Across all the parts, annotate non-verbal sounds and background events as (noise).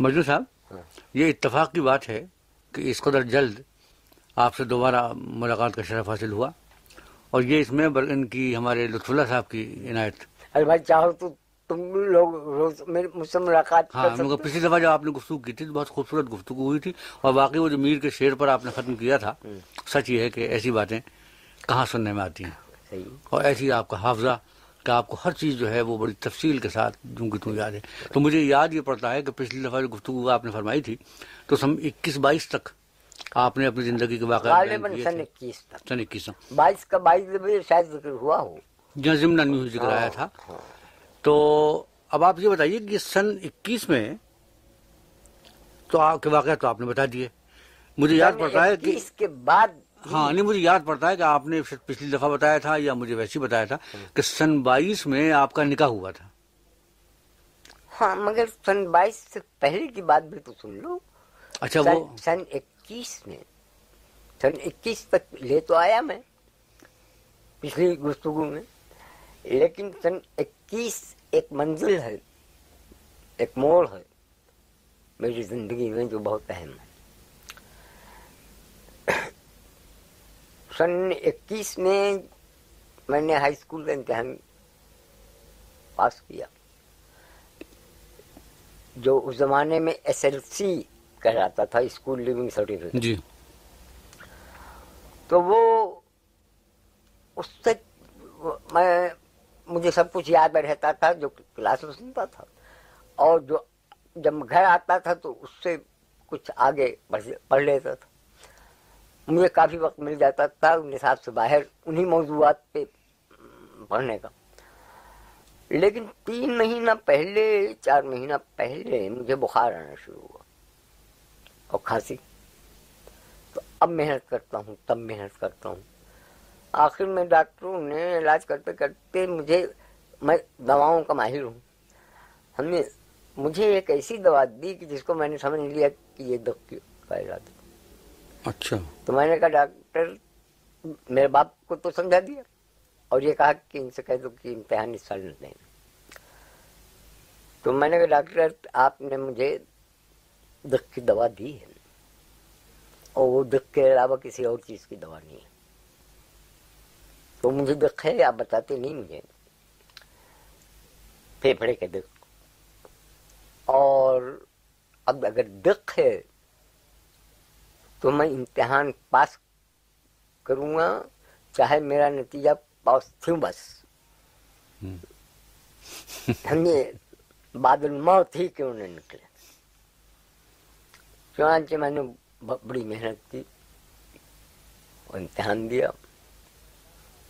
مجنو صاحب یہ اتفاق کی بات ہے کہ اس قدر جلد آپ سے دوبارہ ملاقات کا شرف حاصل ہوا اور یہ اس میں ان کی ہمارے لطف اللہ صاحب کی عنایت۔ ارے بھائی چاہو تو تم لوگ روز مجھ سے ملاقات ہاں پچھلی دفعہ جب آپ نے گفتگو کی تھی تو بہت خوبصورت گفتگو ہوئی تھی اور واقعی وہ جو میر کے شعر پر آپ نے ختم کیا تھا سچ یہ ہے کہ ایسی باتیں کہاں سننے میں آتی ہیں؟ اور ایسی آپ کا حافظہ کہ آپ کو ہر چیز جو ہے وہ بڑی تفصیل کے ساتھ جوں کی توں یاد ہے۔ تو مجھے یاد یہ پڑتا ہے کہ پچھلی دفعہ جو گفتگو آپ نے فرمائی تھی تو سن اکیس بائیس تک آپ نے اپنی زندگی کے واقعات سن اکیس تک۔ سن اکیس بائیس کا بائیس شاید ذکر ہوا ہو۔ جہاں ضمن نیو ذکر آیا تھا۔ تو اب آپ یہ بتائیے کہ سن اکیس میں تو آپ کے واقعات تو آپ نے بتا دیے۔ مجھے یاد پڑتا ہے کہ اس کے بعد ہاں نہیں مجھے یاد پڑتا ہے کہ آپ نے پچھلی دفعہ بتایا تھا یا مجھے ویسے ہی بتایا تھا کہ سن بائیس میں آپ کا نکاح ہوا تھا۔ ہاں مگر سن بائیس سے پہلے کی بات بھی تو سن لو۔ اچھا وہ سن اکیس میں سن اکیس تک لے تو آیا میں پچھلی گفتگو میں۔ لیکن سن اکیس ایک منزل ہے ایک موڑ ہے میری زندگی میں جو بہت اہم ہے۔ سن اکیس میں میں نے ہائی اسکول کا امتحان پاس کیا۔ جو اس زمانے میں ایس ایل سی کہلاتا تھا اسکول لیونگ سرٹیفکیٹ۔ جی۔ تو وہ اس سے میں مجھے سب کچھ یاد رہتا تھا جو کلاس میں سنتا تھا۔ اور جو جب گھر آتا تھا تو اس سے کچھ آگے پڑھ لیتا تھا۔ مجھے کافی وقت مل جاتا تھا نصاب سے باہر انہی موضوعات پہ پڑھنے کا۔ لیکن تین مہینہ پہلے، چار مہینہ پہلے مجھے بخار آنا شروع ہوا۔ اور کھانسی۔ تو اب محنت کرتا ہوں، تب محنت کرتا ہوں۔ آخر میں ڈاکٹروں نے علاج کرتے کرتے مجھے، میں دواؤں کا ماہر ہوں۔ ہم نے، مجھے ایک ایسی دوا دی کہ جس کو میں نے سمجھ لیا کہ یہ دکھ کا علاج اچھا۔ تو میں نے کہا، ڈاکٹر، میرے باپ کو تو سمجھا دیا۔ اور یہ کہا کہ ان سے کہہ دو کہ امتحان اس سال نہ دیں تو میں نے کہا، ڈاکٹر، آپ نے مجھے دکھ کی دوا دی ہے۔ اور وہ دکھ کے علاوہ کسی اور چیز کی دوا نہیں ہے۔ تو مجھے دکھ ہے، آپ بتاتے نہیں مجھے۔ پھیپھڑے کے دکھ۔ اور اب اگر دکھ ہے تو میں امتحان پاس کروں گا چاہے میرا نتیجہ پاس تھوں بس۔ بادل موت ہی کیوں نہ نکلے؟ چنانچہ میں نے بڑی محنت کی اور امتحان دیا۔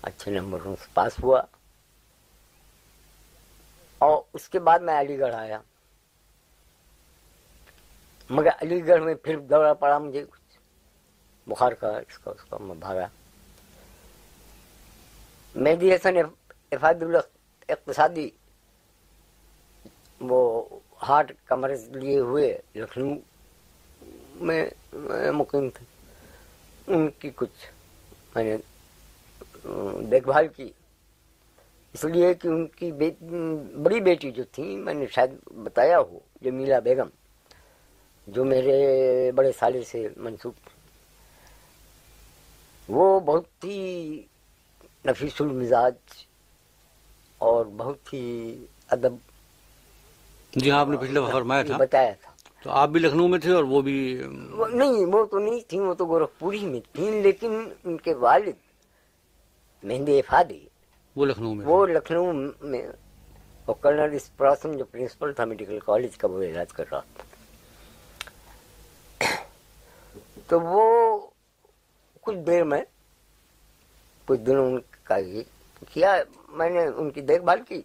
اچھے نمبروں سے پاس ہوا۔ اور اس کے بعد میں علی گڑھ آیا۔ مگر علی گڑھ میں پھر دورہ پڑا مجھے بخار کا اس کا اس کا میں بھاگا مہدی حسن افاد اقتصادی وہ ہارٹ کا مرض لیے ہوئے لکھنؤ میں مقیم تھے۔ ان کی کچھ میں نے دیکھ بھال کی۔ اس لیے کہ ان کی بڑی بیٹی جو تھی میں نے شاید بتایا ہو جمیلا بیگم، جو میرے بڑے سالے سے منسوخ وہ بہت ہی نفیس المزاج اور بہت ہی ادب جی ہاں آپ نے پچھلے فرمایا تھا۔ بتایا تھا۔ تو آپ بھی لکھنؤ میں تھے اور وہ بھی نہیں وہ تو نہیں تھی وہ تو گورکھپوری میں تھی لیکن ان کے والد مہندی افادی وہ لکھنؤ میں وہ لکھنؤ میں اور کرنل اسپراسن جو پرنسپل تھا میڈیکل کالج کا وہ علاج کر رہا تھا۔ تو وہ کچھ دیر میں کچھ دنوں ان کا یہ کیا میں نے ان کی دیکھ بھال کی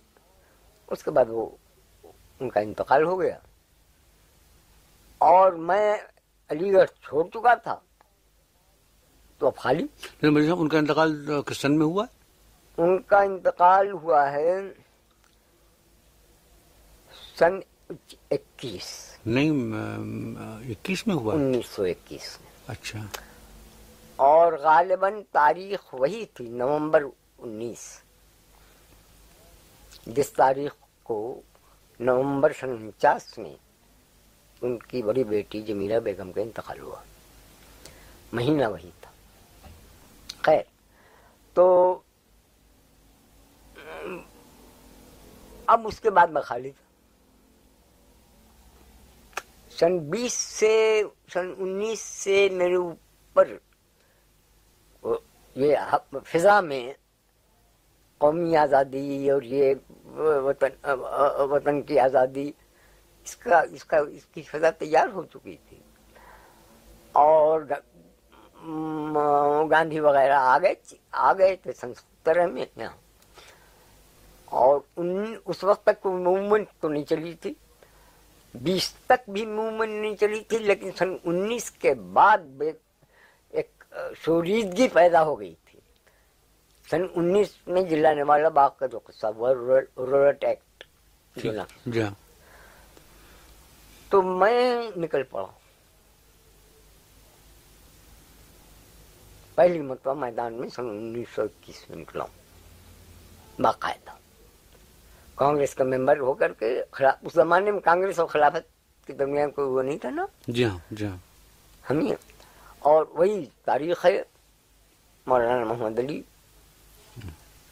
اس کے بعد وہ ان کا انتقال ہو گیا۔ اور میں علی گڑھ چھوڑ چکا تھا۔ تو اب خالی۔ ان کا انتقال کس سن میں ہوا؟ ان کا انتقال ہوا ہے سن اکیس۔ نہیں اکیس میں ہوا۔ انیس سو اکیس اچھا۔ اور غالباً تاریخ وہی تھی، نومبر انیس۔ جس تاریخ کو نومبر سن انچاس میں ان کی بڑی بیٹی جمیلہ بیگم کا انتقال ہوا۔ مہینہ وہی تھا۔ خیر، تو اب اس کے بعد میں خالی تھا۔ سن بیس سے، سن انیس سے میرے اوپر یہ فضا میں قومی آزادی اور یہ وطن وطن کی آزادی، اس کا اس کا، اس کی فضا تیار ہو چکی تھی۔ اور گاندھی وغیرہ آ گئے آ گئے تھے سن سترہ میں یہاں۔ اور ان، اس وقت تک کوئی موومنٹ تو نہیں چلی تھی۔ بیس تک بھی موومنٹ نہیں چلی تھی، لیکن سن انیس کے بعد ایک شوریدگی پیدا ہو گئی تھی۔ سن انیس میں ضلع نوالا باغ کا جو قصہ ہوا رورٹ ایکٹ۔ جی ہاں۔ تو میں نکل پڑا۔ پہلی مرتبہ میدان میں سن انیس سو اکیس میں نکلا۔ ہوں باقاعدہ۔ کانگریس کا ممبر ہو کر کے اس زمانے میں کانگریس اور خلافت کے درمیان کوئی وہ نہیں تھا نا؟ جی ہاں جی ہاں۔ ہم اور وہی تاریخ ہے مولانا محمد علی۔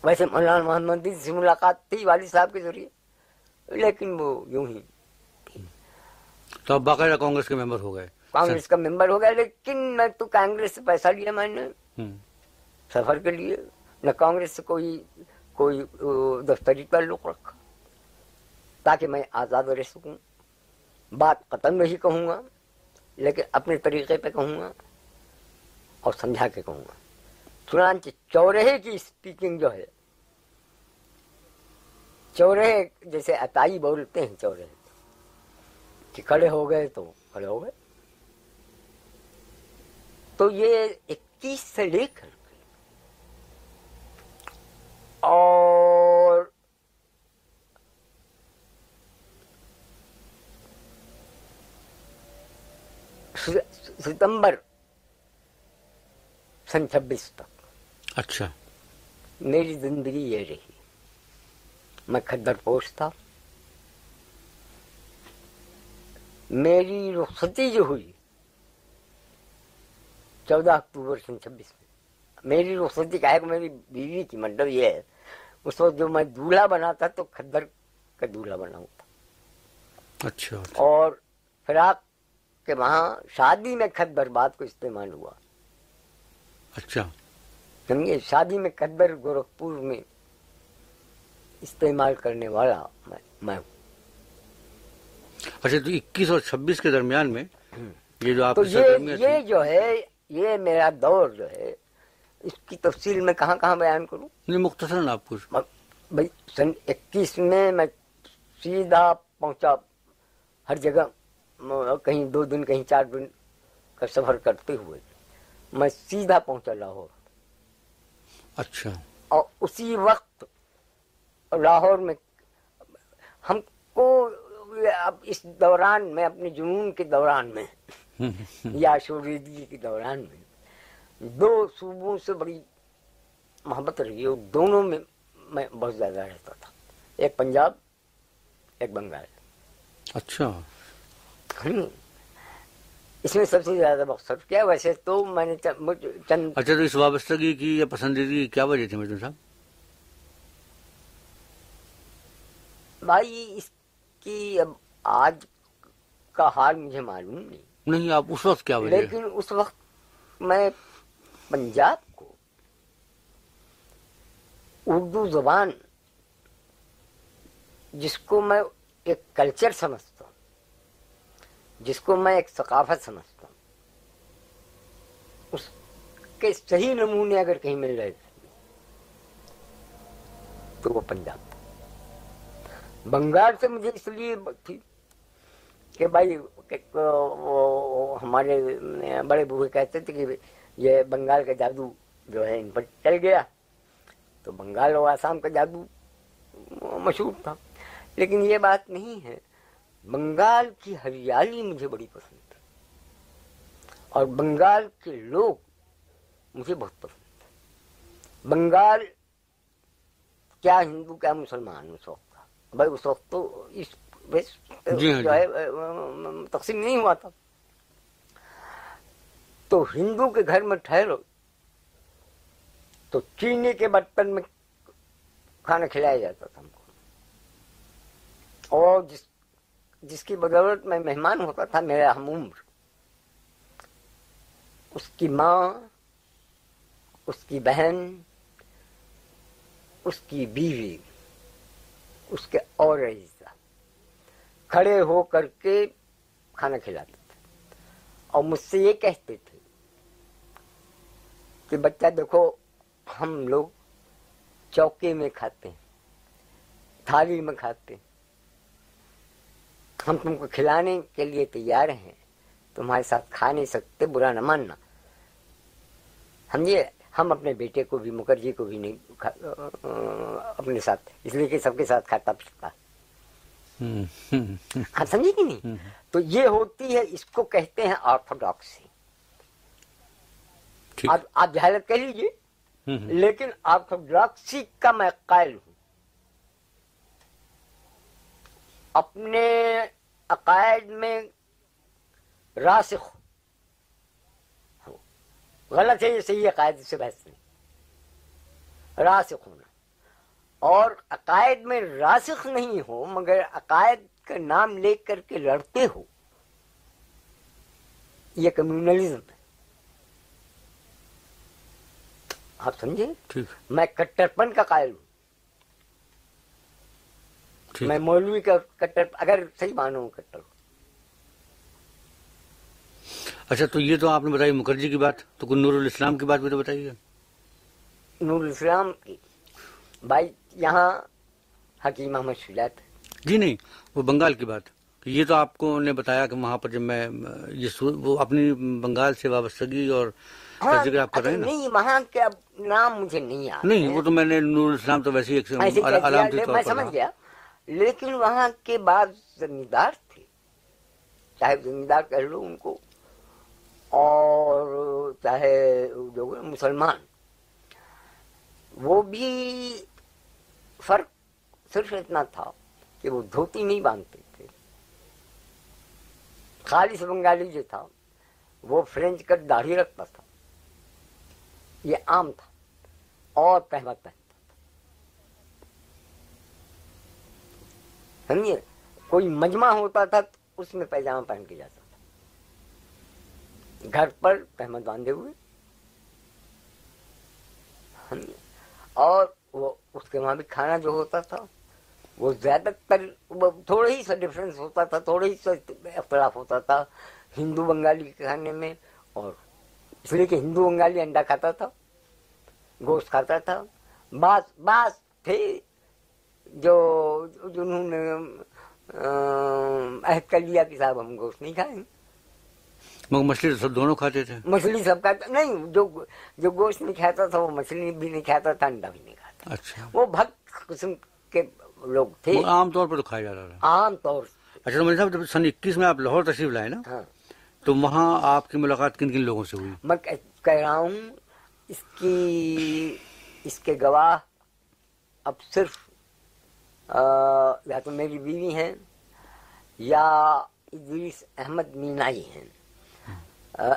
ویسے مولانا محمد علی سے ملاقات تھی والد صاحب کے ذریعے لیکن وہ یوں ہی۔ تو اب باقاعدہ کانگریس کے ممبر ہو گئے۔ کانگریس کا ممبر ہو گیا لیکن میں تو کانگریس سے پیسہ لیا میں نے سفر کے لیے نہ کانگریس سے کوئی کوئی دفتری تعلق رکھا تاکہ میں آزاد رہ سکوں۔ بات قتل نہیں کہوں گا لیکن اپنے طریقے پہ کہوں گا۔ اور سمجھا کے کہوں گا چنانچہ چورہے کی اسپیکنگ جو ہے چورہے جیسے عطائی بولتے ہیں چورہے کہ کھڑے ہو گئے تو کھڑے ہو گئے تو یہ اکیس سے لے کر اور ستمبر سن چھبیس تک اچھا میری زندگی یہ رہی میں کھدر پوش تھا میری رخصتی جو ہوئی چودہ اکتوبر سن چھبیس میں میری رخصتی کا ہے کہ میری بیوی کی مطلب یہ ہے اس وقت جو میں دولہا بنا تھا تو کھدر کا دولہا بنا ہوں تھا اچھا اور فراق کے وہاں شادی میں کھدر بات کو استعمال ہوا اچھا۔ سمجھے شادی میں کدبر گورکھپور میں استعمال کرنے والا میں ہوں۔ اچھا تو اکیس اور چھبیس کے درمیان میں یہ جو آپ یہ جو ہے یہ میرا دور جو ہے اس کی تفصیل میں کہاں کہاں بیان کروں؟ نہیں مختصر آپ کچھ بھائی سن اکیس میں میں سیدھا پہنچا۔ ہر جگہ کہیں دو دن کہیں چار دن کا سفر کرتے ہوئے۔ میں سیدھا پہنچا لاہور۔ اچھا۔ اور اسی وقت لاہور میں ہم کو اب اس دوران میں اپنے جنون کے دوران میں یا شوریدگی کے دوران میں دو صوبوں سے بڑی محبت رہی اور دونوں میں میں بہت زیادہ رہتا تھا۔ ایک پنجاب ایک بنگال۔ اچھا۔ اس میں سب سے زیادہ مقصد کیا ویسے تو میں نے چند اچھا تو اس وابستگی کی یا پسندیدگی کی کیا وجہ تھی مجھے صاحب؟ بھائی اس کی اب آج کا حال مجھے معلوم نہیں۔ نہیں آپ اس وقت کیا وجہ لیکن اس وقت میں پنجاب کو اردو زبان جس کو میں ایک کلچر سمجھتا جس کو میں ایک ثقافت سمجھتا ہوں۔ اس کے صحیح نمونے اگر کہیں مل رہے تھے تو وہ پنجاب۔ بنگال سے مجھے اس لیے تھی کہ بھائی ہمارے بڑے بوڑھے کہتے تھے کہ یہ بنگال کا جادو جو ہے ان پر چل گیا۔ تو بنگال اور آسام کا جادو مشہور تھا۔ لیکن یہ بات نہیں ہے۔ بنگال کی ہریالی مجھے بڑی پسند ہے۔ اور بنگال کے لوگ مجھے بہت پسند ہے بنگال کیا ہندو کیا مسلمان اس وقت تھا بھائی اس وقت تو اس جی ہاں، جو ہے تقسیم نہیں ہوا تھا۔ تو ہندو کے گھر میں ٹھہرو۔ تو چینی کے برتن میں کھانا کھلایا جاتا تھا ہم کو۔ اور جس جس کی بدولت میں مہمان ہوتا تھا میرا ہم عمر۔ اس کی ماں، اس کی بہن، اس کی بیوی، اس کے اور رئیسہ کھڑے ہو کر کے کھانا کھلاتے تھے۔ اور مجھ سے یہ کہتے تھے کہ بچہ دیکھو، ہم لوگ چوکے میں کھاتے ہیں، تھالی میں کھاتے ہیں۔ ہم تم کو کھلانے کے لیے تیار ہیں۔ تمہارے ساتھ کھا نہیں سکتے برا نہ ماننا۔ سمجھے ہم اپنے بیٹے کو بھی مکھرجی کو بھی نہیں اپنے ساتھ اس لیے کہ سب کے ساتھ کھاتا پیتا آپ سمجھے کہ نہیں؟ تو یہ ہوتی ہے اس کو کہتے ہیں آرتھوڈاکسی آپ آپ جہالت کہہ لیجیے لیکن آرتھوڈاکسی کا میں قائل ہوں۔ اپنے عقائد میں راسخ ہو۔ غلط ہے یہ صحیح عقائد سے بحث نہیں۔ راسخ ہونا۔ اور عقائد میں راسخ نہیں ہو مگر عقائد کا نام لے کر کے لڑتے ہو۔ یہ کمیونلزم ہے۔ آپ سمجھے؟ میں کٹرپن کا قائل ہوں۔ میں مولوی کا کٹر اگر صحیح مانوں کٹر۔ اچھا تو یہ تو آپ نے بتائی مکھرجی کی بات تو نور الاسلام کی بات بھی تو بتائیے۔ نور الاسلام کی بھائی یہاں حکیم احمد شجاعت جی نہیں وہ بنگال کی بات۔ یہ تو آپ کو نے بتایا کہ وہاں پر جب میں یہ وہ اپنی بنگال سے وابستگی اور ذکر آپ کر رہے ہیں نہیں وہاں کا نام مجھے نہیں یاد نہیں وہ تو میں نے نور الاسلام تو ویسے ہی میں سمجھ گیا۔ لیکن وہاں کے بعد زمیندار تھے۔ چاہے زمیندار کہہ لو ان کو، اور چاہے جو مسلمان۔ وہ بھی فرق صرف اتنا تھا کہ وہ دھوتی نہیں باندھتے تھے۔ خالص بنگالی جو تھا، وہ فرینچ کٹ داڑھی رکھتا تھا۔ یہ عام تھا۔ اور پہمت پہنتا تھا سمجھے؟ کوئی مجمع ہوتا تھا تو اس میں پیجامہ پہن کے جاتا تھا۔ گھر پر پہمت باندھے ہوئے۔ اور وہ اس کے وہاں بھی کھانا جو ہوتا تھا، وہ زیادہ تر تھوڑا ہی سا ڈفرینس ہوتا تھا تھوڑا ہی سا اختلاف ہوتا تھا۔ ہندو بنگالی کے کھانے میں اور اس لیے کہ ہندو بنگالی انڈا کھاتا تھا، گوشت کھاتا تھا۔ بعض بعض تھے جو جنہوں نے عہد کر لیا کہ صاحب ہم گوشت نہیں کھائیں۔ مگر مچھلی سب دونوں کھاتے تھے۔ مچھلی سب کھاتا نہیں جو جو گوشت نہیں کھاتا تھا وہ مچھلی بھی نہیں کھاتا تھا انڈا بھی نہیں کھاتا۔ اچھا۔ وہ بھکت قسم کے لوگ تھے۔ عام طور پر تو کھایا جاتا تھا۔ عام طور اچھا تو صاحب جب سن اکیس میں آپ لاہور تشریف لائے نا ہاں۔ تو وہاں آپ کی ملاقات کن کن لوگوں سے ہوئی؟ میں کہہ رہا ہوں اس کی اس کے گواہ اب صرف یا تو میری بیوی ہیں یا ادریس احمد مینائی ہیں۔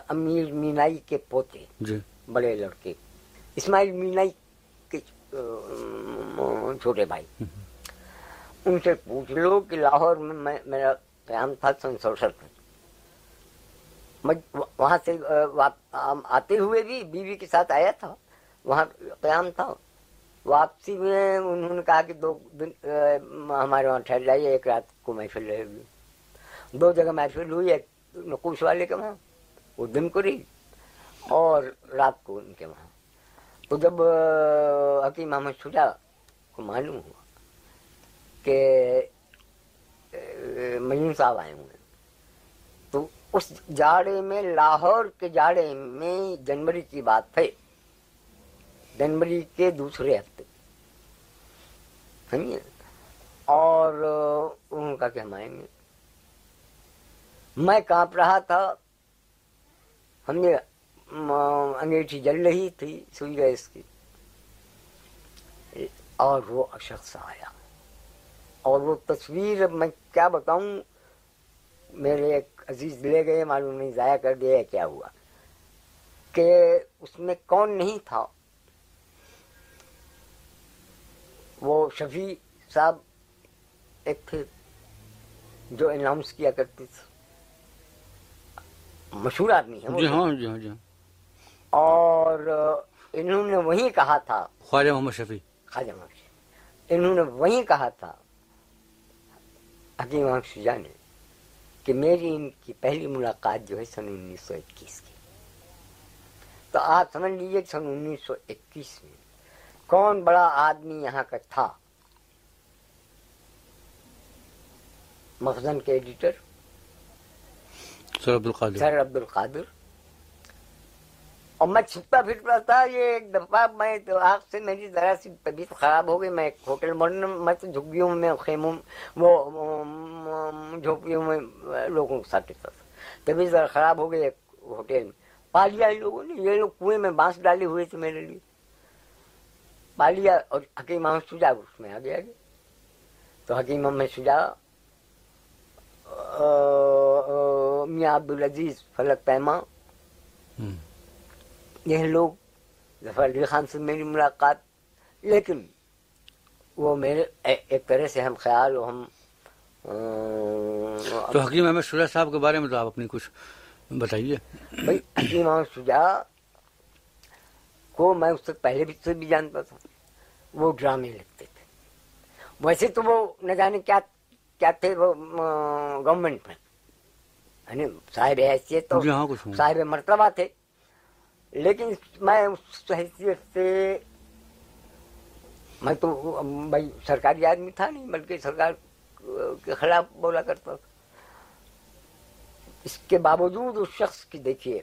امیر مینائی کے پوتے جی۔ بڑے لڑکے۔ اسماعیل مینائی کے چھوٹے بھائی۔ ان سے پوچھ لو کہ لاہور میں میرا قیام تھا سن سڑسٹھ میں وہاں سے آتے ہوئے بھی بیوی کے ساتھ آیا تھا۔ وہاں قیام تھا۔ واپسی میں انہوں نے کہا کہ دو دن ہمارے وہاں ٹھہر جائیے، ایک رات کو محفل رہے گی۔ دو جگہ محفل ہوئی، ایک نقوش والے کے وہاں، وہ دن کو رہی اور رات کو ان کے وہاں۔ تو جب حکیم محمد شجا کو معلوم ہوا کہ مجنون صاحب آئے ہوئے تو اس جاڑے میں، لاہور کے جاڑے میں جنوری کی بات ہے جنوری کے دوسرے ہفتے سمجھے اور ان کا کہ ہم آئیں گے۔ میں کانپ رہا تھا۔ ہم نے انگیٹھی جل رہی تھی، سوئی گیس کی۔ اور وہ شخص آیا۔ اور وہ تصویر میں کیا بتاؤں؟ میرے ایک عزیز لے گئے، معلوم نہیں ضائع کر دیا کیا ہوا۔ کہ اس میں کون نہیں تھا۔ وہ شفیع صاحب ایک تھے جو اناؤنس کیا کرتے تھے۔ مشہور آدمی ہے جی ہاں جی ہاں جی ہاں۔ اور انہوں نے وہیں کہا تھا۔ خواجہ محمد شفیع۔ خواجہ محمد انہوں نے وہیں کہا تھا۔ حکیم محمد شجاع نے کہ میری ان کی پہلی ملاقات جو ہے سن انیس سو اکیس کی۔ تو آپ سمجھ لیجیے کہ سن انیس سو اکیس میں کون بڑا آدمی یہاں کا تھا؟ مخزن کے ایڈیٹر؟ سر عبد القادر سر عبد القادر اور میں چھپتا پھرتا تھا یہ ایک دفعہ میں آگ سے میری ذرا سی طبیعت خراب ہو گئی میں ایک ہوٹل مورن میں تو جھگیوں میں خیموں وہ جھوپڑیوں میں لوگوں کے ساتھ رہتا تھا۔ طبیعت ذرا خراب ہو گئی ایک ہوٹل میں۔ پا لیا لوگوں نے یہ لوگ کنویں میں بانس ڈالے ہوئے تھے میرے لیے۔ پا لیا اور حکیم محمد شجاع اس میں آ گیا تو حکیم محمد شجاع میاں عبدالعزیز فلک پیما۔ یہ لوگ ظفر علی خان سے میری ملاقات لیکن وہ میرے ایک طرح سے ہم خیال و ہم تو حکیم احمد شجاع صاحب کے بارے میں تو آپ اپنی کچھ بتائیے۔ بھائی حکیم محمد شجاع کو میں اس سے پہلے بھی سے بھی جانتا تھا۔ وہ ڈرامے لکھتے تھے۔ ویسے تو وہ نہ جانے کیا کیا تھے وہ گورنمنٹ میں۔ یعنی صاحب حیثیت تو جی ہاں صاحب مرتبہ تھے۔ لیکن میں اس حیثیت سے میں تو بھائی سرکاری آدمی تھا نہیں بلکہ سرکار کے خلاف بولا کرتا تھا۔ اس کے باوجود اس شخص کی دیکھیے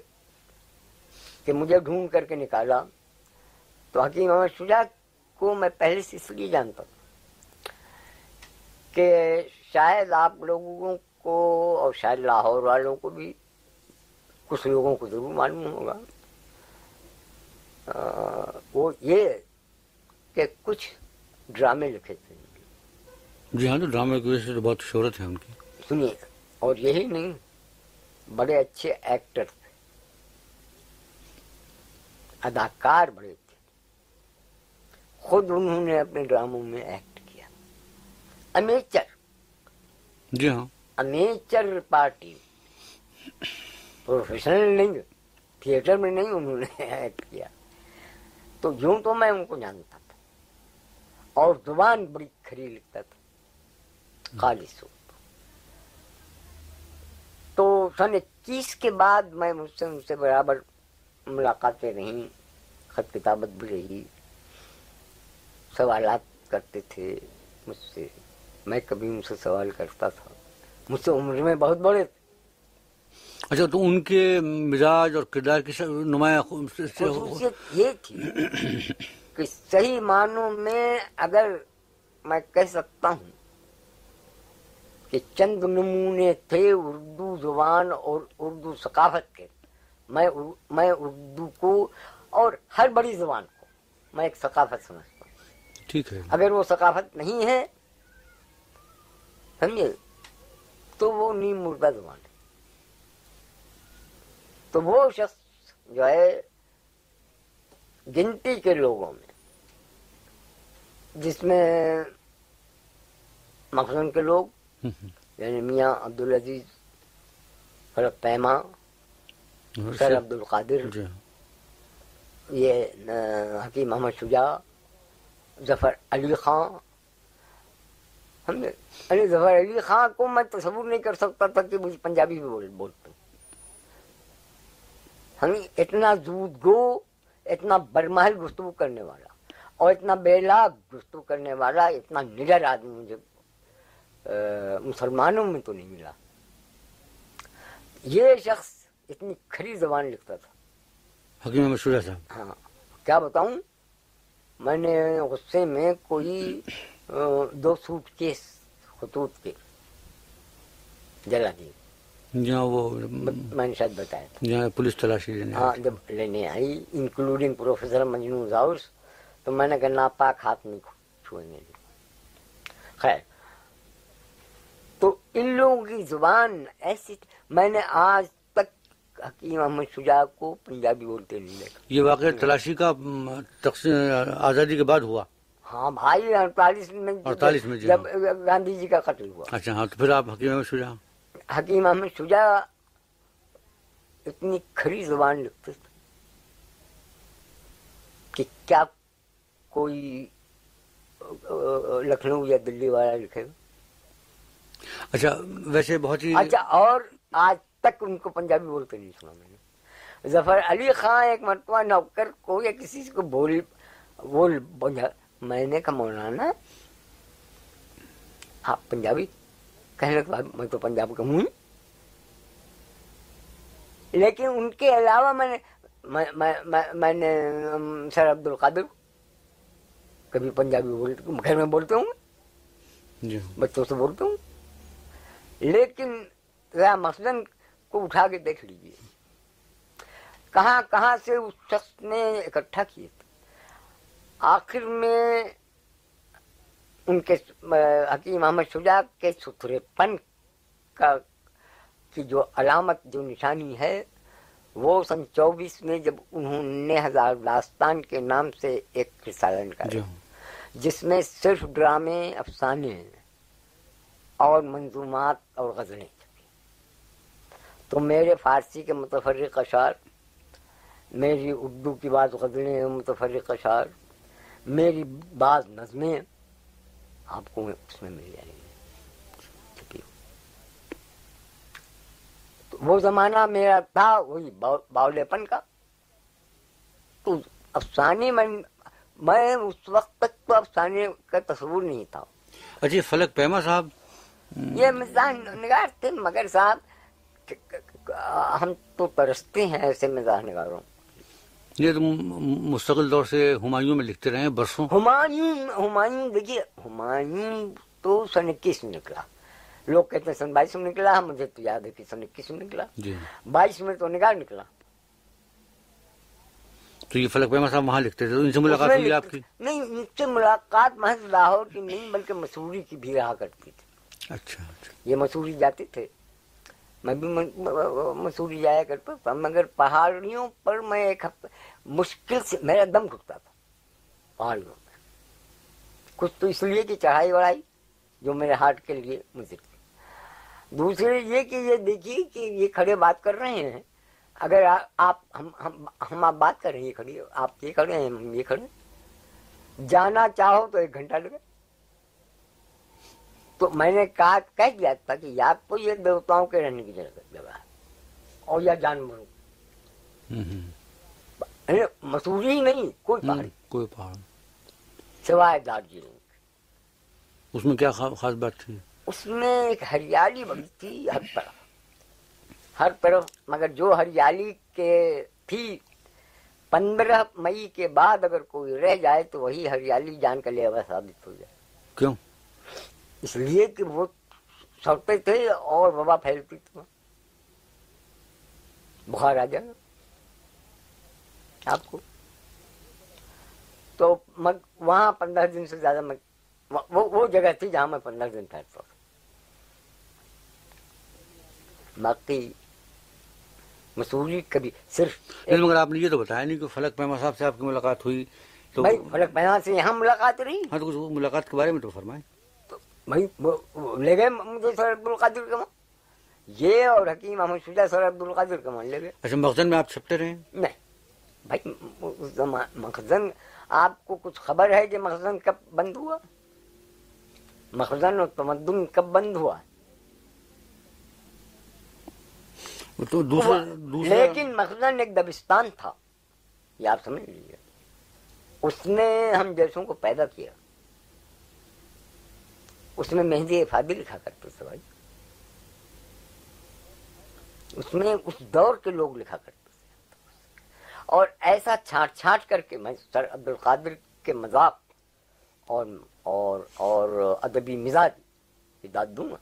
کہ مجھے ڈھونڈ کر کے نکالا۔ تو حکیم احمد شجاع کو میں پہلے سے اس لیے جانتا تھا کہ شاید آپ لوگوں کو اور شاید لاہور والوں کو بھی کچھ لوگوں کو ضرور معلوم ہوگا۔ آ، وہ یہ کہ کچھ ڈرامے لکھے تھے۔ جی ہاں تو ڈرامے کی وجہ سے بہت شہرت ہے ان کی۔ سنیے اور یہی نہیں بڑے اچھے ایکٹر تھے۔ اداکار بڑے تھے خود انہوں نے اپنے ڈراموں میں ایکٹ کیا۔ امیچر۔ جی ہاں۔ Amateur party. پروفیشنل نہیں تھیٹر میں نہیں انہوں نے ایکٹ کیا۔ تو یوں تو میں ان کو جانتا تھا۔ اور زبان بڑی کھری لکھتا تھا۔ خالص ہو تو سن اکیس کے بعد میں مجھ سے ان سے برابر ملاقاتیں رہیں۔ خط کتابت بھی رہی۔ سوالات کرتے تھے مجھ سے۔ میں کبھی ان سے سوال کرتا تھا۔ مجھ سے عمر میں بہت بڑے تھے۔ اچھا تو ان کے مزاج اور کردار کی نمایاں خصوصیت یہ تھی کہ صحیح معنوں میں اگر میں کہہ سکتا ہوں کہ چند نمونے تھے اردو زبان اور اردو ثقافت کے۔ میں میں اردو کو اور ہر بڑی زبان کو میں ایک ثقافت سمجھتا ٹھیک ہے۔ اگر وہ ثقافت نہیں ہے سمجھے؟ تو وہ نیم مردہ زبان ہے۔ تو وہ شخص جو ہے گنتی کے لوگوں میں جس میں مخزن کے لوگ۔ یعنی میاں عبدالعزیز فرق پیما سر عبد القادر جی۔ یہ حکیم محمد شجاع ظفر علی خان۔ سمجھے یعنی ظفر علی خان کو میں تصور نہیں کر سکتا تھا کہ مجھے پنجابی میں بول بولتے ہم اتنا زود گو اتنا برمحل گفتگو کرنے والا اور اتنا بے لاگ گفتگو کرنے والا اتنا نڈر آدمی مجھے مسلمانوں میں تو نہیں ملا۔ یہ شخص اتنی کھری زبان لکھتا تھا۔ حکیم شجاع صاحب۔ ہاں۔ کیا بتاؤں؟ میں نے غصے میں کوئی دو سوٹ کیس خطوط کے جلا دیے۔ جی ہاں وہ میں نے شاید بتایا تھا۔ جہاں پولیس تلاشی لینے ہاں جب لینے آئی انکلوڈنگ پروفیسر مجنو زاؤس تو میں نے کہا ناپاک ہاتھ نہیں چھوئیں گے۔ خیر۔ تو ان لوگوں کی زبان ایسی میں نے آج حکیم احمد شجاع کو پنجابی بولتے نہیں دیکھا یہ واقعہ تلاشی کا تقسیم آزادی کے بعد ہوا۔ ہاں بھائی اڑتالیس میں اڑتالیس میں جی، جب گاندھی جی کا قتل ہوا۔ اچھا ہاں تو پھر آپ حکیم احمد شجاع؟ حکیم احمد شجاع اتنی کھری زبان لکھتے تھے کہ کیا کوئی لکھنؤ یا دلی والا لکھے گا۔ اچھا ویسے بہت ہی اچھا اور آج تک ان کو پنجابی بولتے نہیں سنا میں نے۔ ظفر علی خان ایک مرتبہ نوکر کو یا کسی کو بول بول میں نے کہا مولانا آپ پنجابی؟ کہنے کے بعد میں تو پنجاب کا ہوں۔ لیکن ان کے علاوہ میں نے میں نے سر عبد القادر کبھی پنجابی بولتے گھر میں بولتے ہوں جی بچوں سے بولتا ہوں۔ لیکن مثلاً کو اٹھا کے دیکھ لیجیے کہاں کہاں سے اس شخص نے اکٹھا کیے تھے آخر میں ان کے حکیم احمد شجاع کے ستھرے پن کا کی جو علامت جو نشانی ہے وہ سن چوبیس میں جب انہوں نے ہزار داستان کے نام سے ایک رسالہ جی نکالا جس میں صرف ڈرامے افسانے اور منظومات اور غزلیں۔ تو میرے فارسی کے متفرق اشعار میری اردو کی بعض غزلیں متفرق اشعار میری بعض نظمیں آپ کو اس میں مل جائیں گی۔ تو وہ زمانہ میرا تھا وہی باولے پن کا۔ تو افسانے میں میں اس وقت تک تو افسانے کا تصور نہیں تھا۔ اچھا فلک پیما صاحب۔ یہ مزاح نگار تھے مگر صاحب ہم تو ترستے ہیں ایسے مزاح نگاروں۔ یہ تو م- مستقل دور سے ہمایوں میں لکھتے رہے ہیں برسوں۔ ہمایوں ہمایوں دیکھیے ہمایوں تو سن اکیس میں نکلا۔ لوگ کہتے ہیں سن بائیس میں نکلا مجھے تو یاد ہے کہ سن اکیس میں نکلا۔ جی۔ بائیس میں تو نگار نکلا۔ تو یہ فلک پیما صاحب وہاں لکھتے تھے ان سے ملاقات ہوئی آپ کی؟ نہیں ان سے ملاقات محض لاہور کی نہیں بلکہ مسوری کی بھی رہا کرتی تھی۔ اچھا اچھا۔ یہ مسوری جاتے تھے۔ میں بھی مسوری جایا کرتا تھا، مگر پہاڑیوں پر میں ایک ہفتہ مشکل سے میرا دم گھٹتا تھا، پہاڑیوں میں کچھ تو اس لیے کہ چڑھائی وڑائی جو میرے ہارٹ کے لیے مضر تھی۔ دوسرے یہ کہ یہ دیکھیے کہ یہ کھڑے بات کر رہے ہیں۔ اگر آپ ہم ہم ہم آپ بات کر رہے ہیں، یہ کھڑے آپ یہ کھڑے ہیں، ہم یہ کھڑے جانا چاہو تو ایک گھنٹہ لگے۔ تو میں نے کہا کہہ دیا تھا کہ یا تو یہ دیوتاؤں کے رہنے کی جگہ ہے اور یا جانوروں ہوں یعنی مسوری ہی نہیں کوئی ہوں، پہاڑی۔ کوئی پہاڑ۔ سوائے دارجلنگ اس میں کیا خا- خاص بات تھی؟ اس میں ایک ہریالی بڑی تھی ہر طرف۔ ہر طرف مگر جو ہریالی کے تھی پندرہ مئی کے بعد اگر کوئی رہ جائے تو وہی ہریالی جان کا لیوا ثابت ہو جائے۔ کیوں؟ اس لیے کہ وہ سڑتے تھے اور وبا پھیلتی تھی۔ بخار آ جائے آپ کو۔ تو مگ وہاں پندرہ دن سے زیادہ میں وہ وہ جگہ تھی جہاں میں پندرہ دن ٹھہرتا تھا۔ باقی مسوری کبھی صرف مگر آپ نے یہ تو بتایا نہیں کہ فلک پیما صاحب سے آپ کی ملاقات ہوئی تو بھائی فلک بیان سے یہاں ملاقات رہی ہاں تو ملاقات کے بارے میں تو فرمائیں تو بھائی وہ- وہ لے گئے مجھے سر عبد القادر وہاں۔ یہ اور حکیم احمد شجاع سر عبد القادر وہاں لے گئے۔ اچھا مخزن میں آپ چھپتے رہے ہیں؟ نہیں بھائی مخزن آپ کو کچھ خبر ہے کہ مخزن کب بند ہوا؟ مخزن اور تمدن کب بند ہوا؟ تو دوسرا دوسرا لیکن مخزن ایک دبستان تھا۔ یہ آپ سمجھ لیجیے اس نے ہم جیسوں کو پیدا کیا۔ اس میں مہندی افادی لکھا کرتے تھے بھائی اس میں اس دور کے لوگ لکھا کرتے تھے اور ایسا چھانٹ چھانٹ کر کے میں سر عبد القادر کے مذاق اور اور اور ادبی مزاج کی داد دوں گا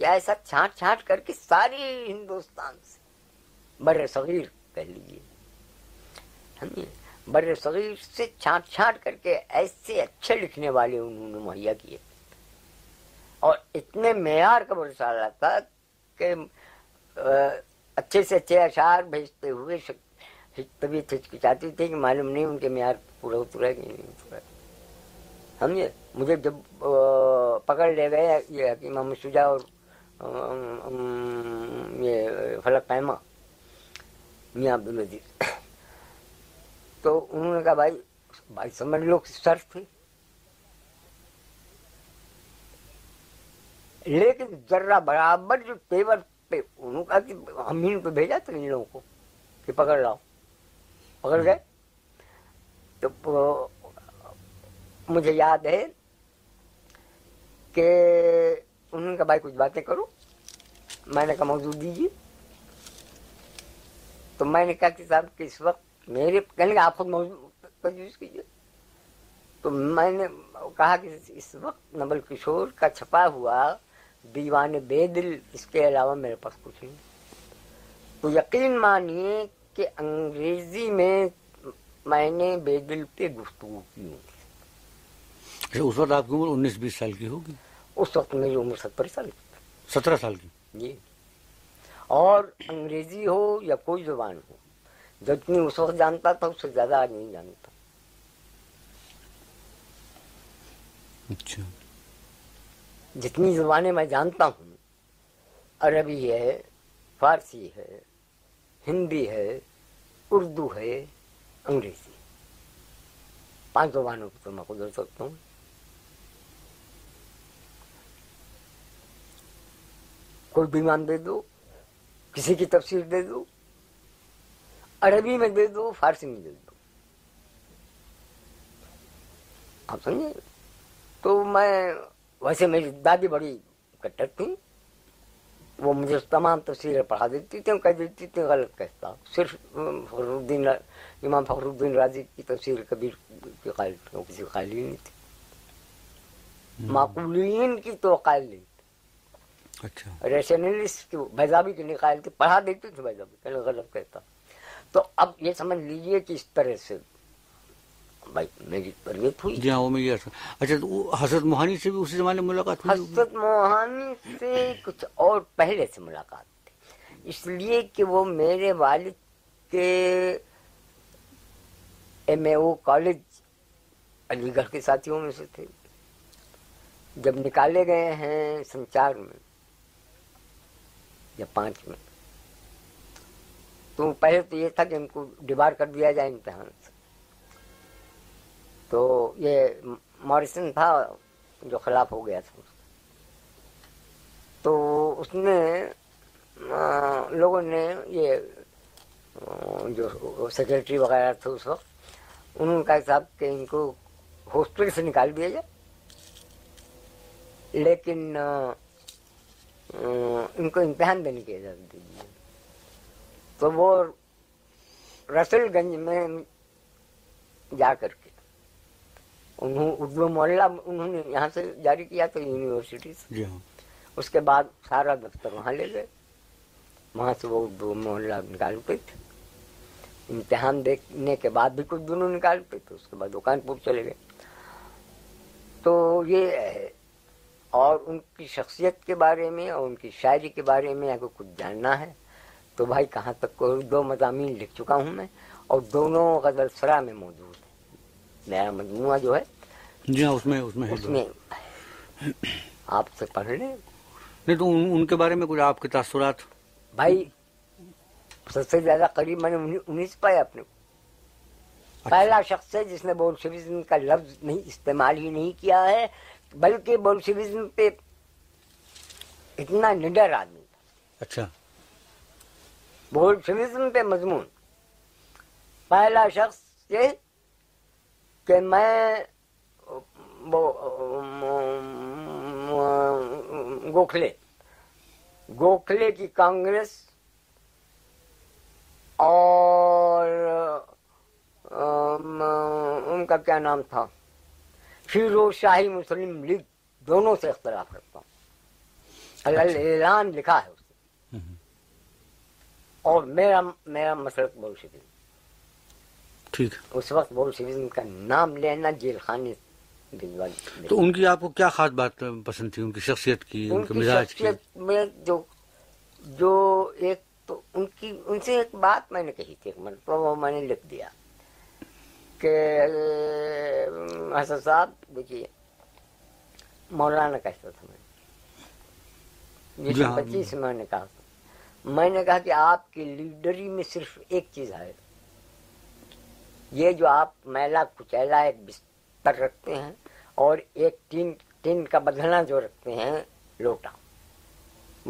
کہ ایسا چھانٹ چھانٹ کر کے ساری ہندوستان سے بر صغیر کہہ لیجیے بر صغیر سے چھانٹ چھانٹ کر کے ایسے اچھے لکھنے والے انہوں نے مہیا کیے۔ اور اتنے معیار کا برسالہ تھا کہ اچھے سے اچھے اشعار بھیجتے ہوئے طبیعت ہچکچاتی تھی کہ معلوم نہیں ان کے معیار پورا اترا کہ نہیں اترا سمجھے مجھے جب پکڑ لے گئے یہ حکیم محمد شجا اور یہ فلک پیما میاں عبد العزیز تو انہوں نے کہا، بھائی بھائی، سمجھ لو سر تھی لیکن ذرہ برابر جو ٹیبل پہ انہوں کہا کہ ہم ہی پہ بھیجا تھا ان لوگوں کو کہ پکڑ لاؤ۔ پکڑ گئے؟ تو مجھے یاد ہے کہ انہوں نے کہا، بھائی کچھ باتیں کرو، میں نے کہا، موضوع دیجیے۔ تو میں نے کہا کہ صاحب، کہ اس وقت میرے یعنی کہنے آپ خود موضوع تجویز کیجیے۔ تو میں نے کہا کہ اس وقت نبل کشور کا چھپا ہوا دیوان بے دل اس کے علاوہ میرے پاس کچھ نہیں۔ تو یقین مانیے کہ انگریزی میں میں نے بے دل پہ گفتگو کی۔ اچھا، اس وقت آپ کی عمر انیس بیس سال کی ہوگی۔ اس وقت میری عمر ستر سال کی۔ سترہ سال کی۔ جی۔ اور انگریزی ہو یا کوئی زبان ہو جتنی اس وقت جانتا تھا اس سے زیادہ آج نہیں جانتا۔ اچھا۔ جتنی زبانیں میں جانتا ہوں، عربی ہے، فارسی ہے، ہندی ہے، اردو ہے، انگریزی۔ پانچ زبانوں کو تو میں گزر سکتا ہوں۔ کوئی بیمان دے دو، کسی کی تفسیر دے دو، عربی میں دے دو، فارسی میں دے دو۔ آپ سمجھے؟ تو میں ویسے میری دادی بڑی کٹر تھی وہ مجھے تمام تصویریں پڑھا دیتی تھی کہہ دیتی تھی غلط کہتا صرف فخر الدین امام فخر الدین راضی کی تصویر کبھی کی قائل تھی وہ کسی قائل ہی نہیں تھی معقولین کی تو قائل نہیں تھی اچھا ریشنلسٹ کی بیزابی کی نہیں قائل تھی پڑھا دیتی تھی بیزابی کہنے غلط کہتا تو اب یہ سمجھ لیجیے کہ اس طرح سے بھائی میری تربیت ہوئی جی ہاں وہ میں یہ اچھا۔ تو حضرت موہانی سے بھی اسی زمانے میں ملاقات حضرت موہانی سے کچھ اور پہلے سے ملاقات تھی۔ اس لیے کہ وہ میرے والد کے ایم اے او کالج علی گڑھ کے ساتھیوں میں سے تھے۔ جب نکالے گئے ہیں سنچار میں یا پانچ میں تو پہلے تو یہ تھا کہ ان کو ڈبار کر دیا جائے امتحان۔ تو یہ موریسن تھا جو خلاف ہو گیا تھا۔ تو اس نے لوگوں نے یہ جو سیکرٹری وغیرہ تھے اس وقت، انہوں نے کہا صاحب کہ ان کو ہاسپٹل سے نکال دیا جائے۔ لیکن ان کو امتحان دینے کی اجازت دیجیے تو وہ رسل گنج میں جا کر انہوں اردو محلہ انہوں نے یہاں سے جاری کیا تھا یونیورسٹی سے جی ہاں۔ اس کے بعد سارا دفتر وہاں لے گئے۔ وہاں سے وہ اردو محلہ نکالتے تھے۔ امتحان دیکھنے کے بعد بھی کچھ دنوں نکالتے تھے۔ اس کے بعد دکان پور چلے گئے۔ تو یہ ہے۔ اور ان کی شخصیت کے بارے میں اور ان کی شاعری کے بارے میں اگر کچھ جاننا ہے تو بھائی کہاں تک کوئی دو مضامین لکھ چکا ہوں میں۔ اور دونوں غزل سرا میں موجود میرا مجموعہ جو ہے جی ہاں اس میں اس میں اس میں آپ سے پڑھ لیں نہیں تو ان کے بارے میں کچھ آپ کے تاثرات بھائی سب سے زیادہ قریب میں نے انہیں سے پایا اپنے کو پہلا شخص ہے جس نے بولشویزم کا لفظ نہیں استعمال ہی نہیں کیا ہے بلکہ بولشویزم پہ اتنا نڈر آدمی اچھا بولشویزم پہ مضمون پہلا شخص یہ کہ میں گوکھلے گوکھلے کی کانگریس اور ان کا کیا نام تھا؟ فیروز شاہی مسلم لیگ دونوں سے اختلاف رکھتا ہوں۔ اعلان لکھا ہے اس نے اور میرا میرا مسلک بولشویزم ٹھیک۔ اس وقت وہ مسلم کا نام لینا جیل خانے تو ان کی آپ کو کیا خاص بات پسند تھی؟ ان کی شخصیت کی ان کے مزاج کی؟ میں جو جو ایک تو ان کی ان سے ایک بات میں نے کہی تھی مرتبہ وہ میں نے لکھ دیا کہ حسن صاحب دیکھیے مولانا کہتا تھا میں۔ جی ہاں۔ پچیس میں نے کہا میں نے کہا کہ آپ کی لیڈری میں صرف ایک چیز آئے۔ یہ جو آپ میلا کچیلا ایک بستر رکھتے ہیں اور ایک ٹین ٹین کا بدلنا جو رکھتے ہیں لوٹا۔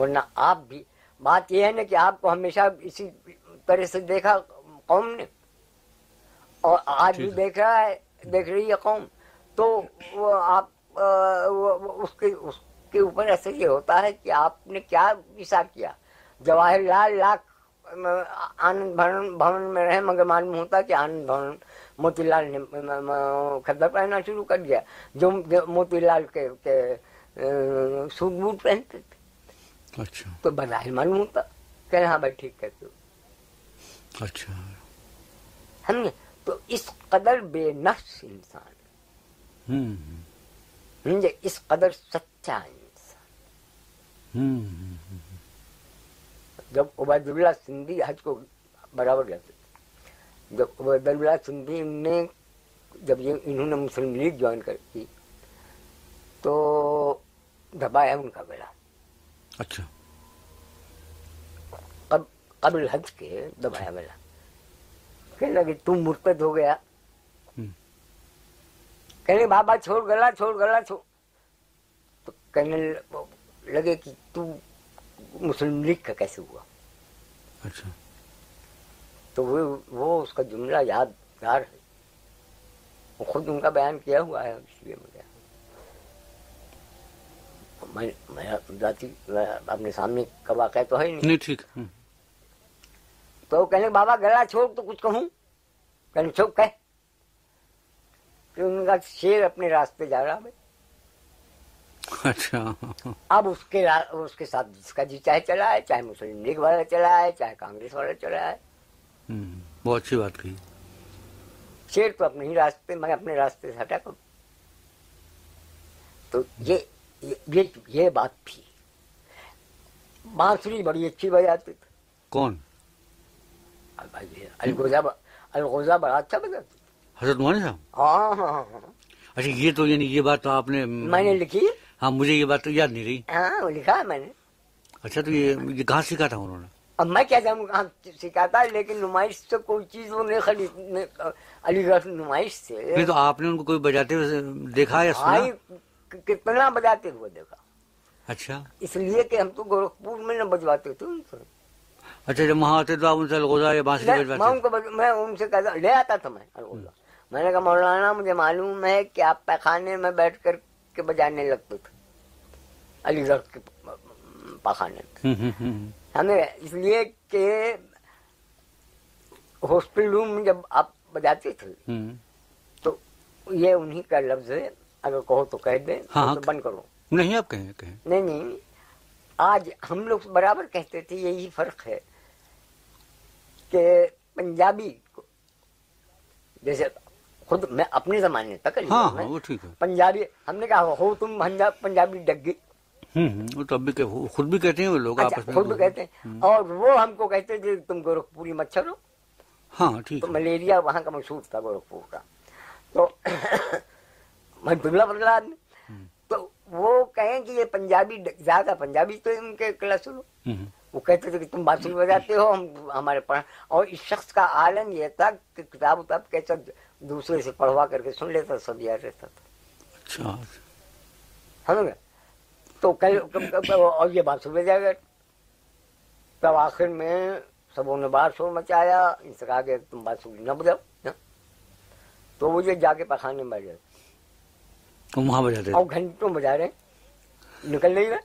ورنہ آپ بھی بات یہ ہے نا کہ آپ کو ہمیشہ اسی طرح سے دیکھا قوم نے۔ اور آج بھی۔ دیکھ رہا ہے دیکھ رہی ہے قوم۔ تو وہ آپ اس کے اس کے اوپر ایسا یہ ہوتا ہے کہ آپ نے کیا وسا کیا؟ جواہر لال لاکھ آنند بھون بھون میں رہے مگر معلوم ہوتا کہ آنند بھون موتی لال نے خدر پہننا شروع کر دیا۔ جو موتی لال کے سوٹ بوٹ پہنتے تھے۔ اچھا۔ تو بظاہر معلوم ہوتا کہ ہاں بھائی ٹھیک کہتے ہو اچھا۔ ہم نے تو اس قدر بے نفس انسان۔ سمجھے اس قدر سچا انسان۔ ہوں۔ جب عبید اللہ سندھی حج کو برابر جاتے تھے۔ جب عبید اللہ سندھی نے جب یہ انہوں نے مسلم لیگ جوائن کر کی تو دبایا ان کا گلا اچھا۔ قب- قبل حج کے دبایا گلا کہنے لگے تم مرتد ہو گیا۔ کہنے بابا چھوڑ گلا چھوڑ گلا چھوڑ۔ تو کہنے لگے کہ تو مسلم لیگ کا کیسے ہوا؟ اچھا۔ تو وہ وہ اس کا جملہ یادگار ہے۔ وہ خود ان کا بیان کیا ہوا ہے اس لیے مجھے۔ میں ذاتی اپنے سامنے کا واقعہ تو ہے ہی نہیں۔ ٹھیک۔ تو وہ کہنے بابا گلا چھوڑ تو کچھ کہوں؟ کہنے چھوڑ کہ ان کا شیر اپنے راستے جا رہا ہے۔ (laughs) اچھا۔ اب اس کے اس کے ساتھ جس کا جی چاہے چلا ہے چاہے مسلم لیگ والا چلا ہے چاہے کانگریس والا چلا ہے۔ بہت اچھی بات کہی۔ شیر تو اپنے ہی راستے میں اپنے راستے سے ہٹا۔ کروں تو یہ یہ- یہ بات تھی۔ بانسری بڑی اچھی بجاتے تھے کون؟ الگوزہ الغوزہ بڑا اچھا بجاتے تھے حضرت مولانا صاحب؟ ہاں ہاں ہاں ہاں۔ اچھا یہ تو یعنی یہ بات آپ نے میں نے لکھی۔ ہاں مجھے یہ بات تو یاد نہیں رہی۔ ہاں وہ لکھا ہے میں نے۔ اچھا تو یہ یہ کہاں سیکھا تھا انہوں نے؟ اب میں کیا جانوں کہاں سکھاتا لیکن نمائش سے کوئی چیز وہ نہیں خرید علی گڑھ نمائش سے۔ نہیں تو آپ نے ان کو کوئی بجاتے ہوئے دیکھا یا سنا؟ کتنا بجاتے ہوئے دیکھا۔ اچھا۔ اس لیے کہ ہم تو گورکھپور میں نہ بجواتے تھے ان سے اچھا جب وہاں آتے تو آپ ان سے الغوزہ یا بانسری نہیں، میں بجواتے ان کو میں ان سے کہتا لے آتا تھا میں الغوزہ میں نے کہا مولانا مجھے معلوم ہے کہ آپ پیخانے میں بیٹھ کر کے بجانے لگتے تھے۔ علی گڑھ کے میں ہوں، ہمیں اس لیے کہ ہاسپٹل روم میں جب آپ بجاتے تھے۔ تو یہ انہی کا لفظ ہے۔ اگر کہو تو کہہ دیں ہاں، ہاں۔ تو بند کرو۔ نہیں آپ کہیں کہیں۔ نہیں نہیں۔ آج ہم لوگ برابر کہتے تھے یہی فرق ہے کہ پنجابی جیسے خود میں اپنے زمانے تک ہاں ہاں وہ ٹھیک ہے۔ پنجابی ہم نے کہا ہو تم پنجابی ڈگی۔ وہ تو اب بھی خود بھی کہتے ہیں وہ لوگ اچھا آپس میں خود بھی کہتے ہیں۔ اور وہ ہم کو کہتے تھے تم گورکھپوری مچھر ہو ہاں ٹھیک ملیریا وہاں کا مشہور تھا گورکھپور کا۔ تو (coughs) میں دبلا پتلا آدمی۔ تو وہ کہیں کہ یہ پنجابی زیادہ پنجابی تو ان کے کلاس لو۔ وہ کہتے تھے کہ تم بانسری بجاتے ہو ہم ہمارے پڑھ اور اس شخص کا عالم یہ تھا کہ کتاب اتاب کیسا دوسرے سے پڑھوا کر کے سن لیتا سب یاد رہتا تھا۔ اچھا۔ تو کل اور یہ بانسری بجا گئے تب آخر میں سبوں نے بار شور مچایا ان سے کہا کہ تم بانسری نہ بجاؤ؟ تو وہ یہ جا کے پخانے میں تو وہاں بجاتے اور گھنٹوں بجا رہے۔ نکل نہیں رہے۔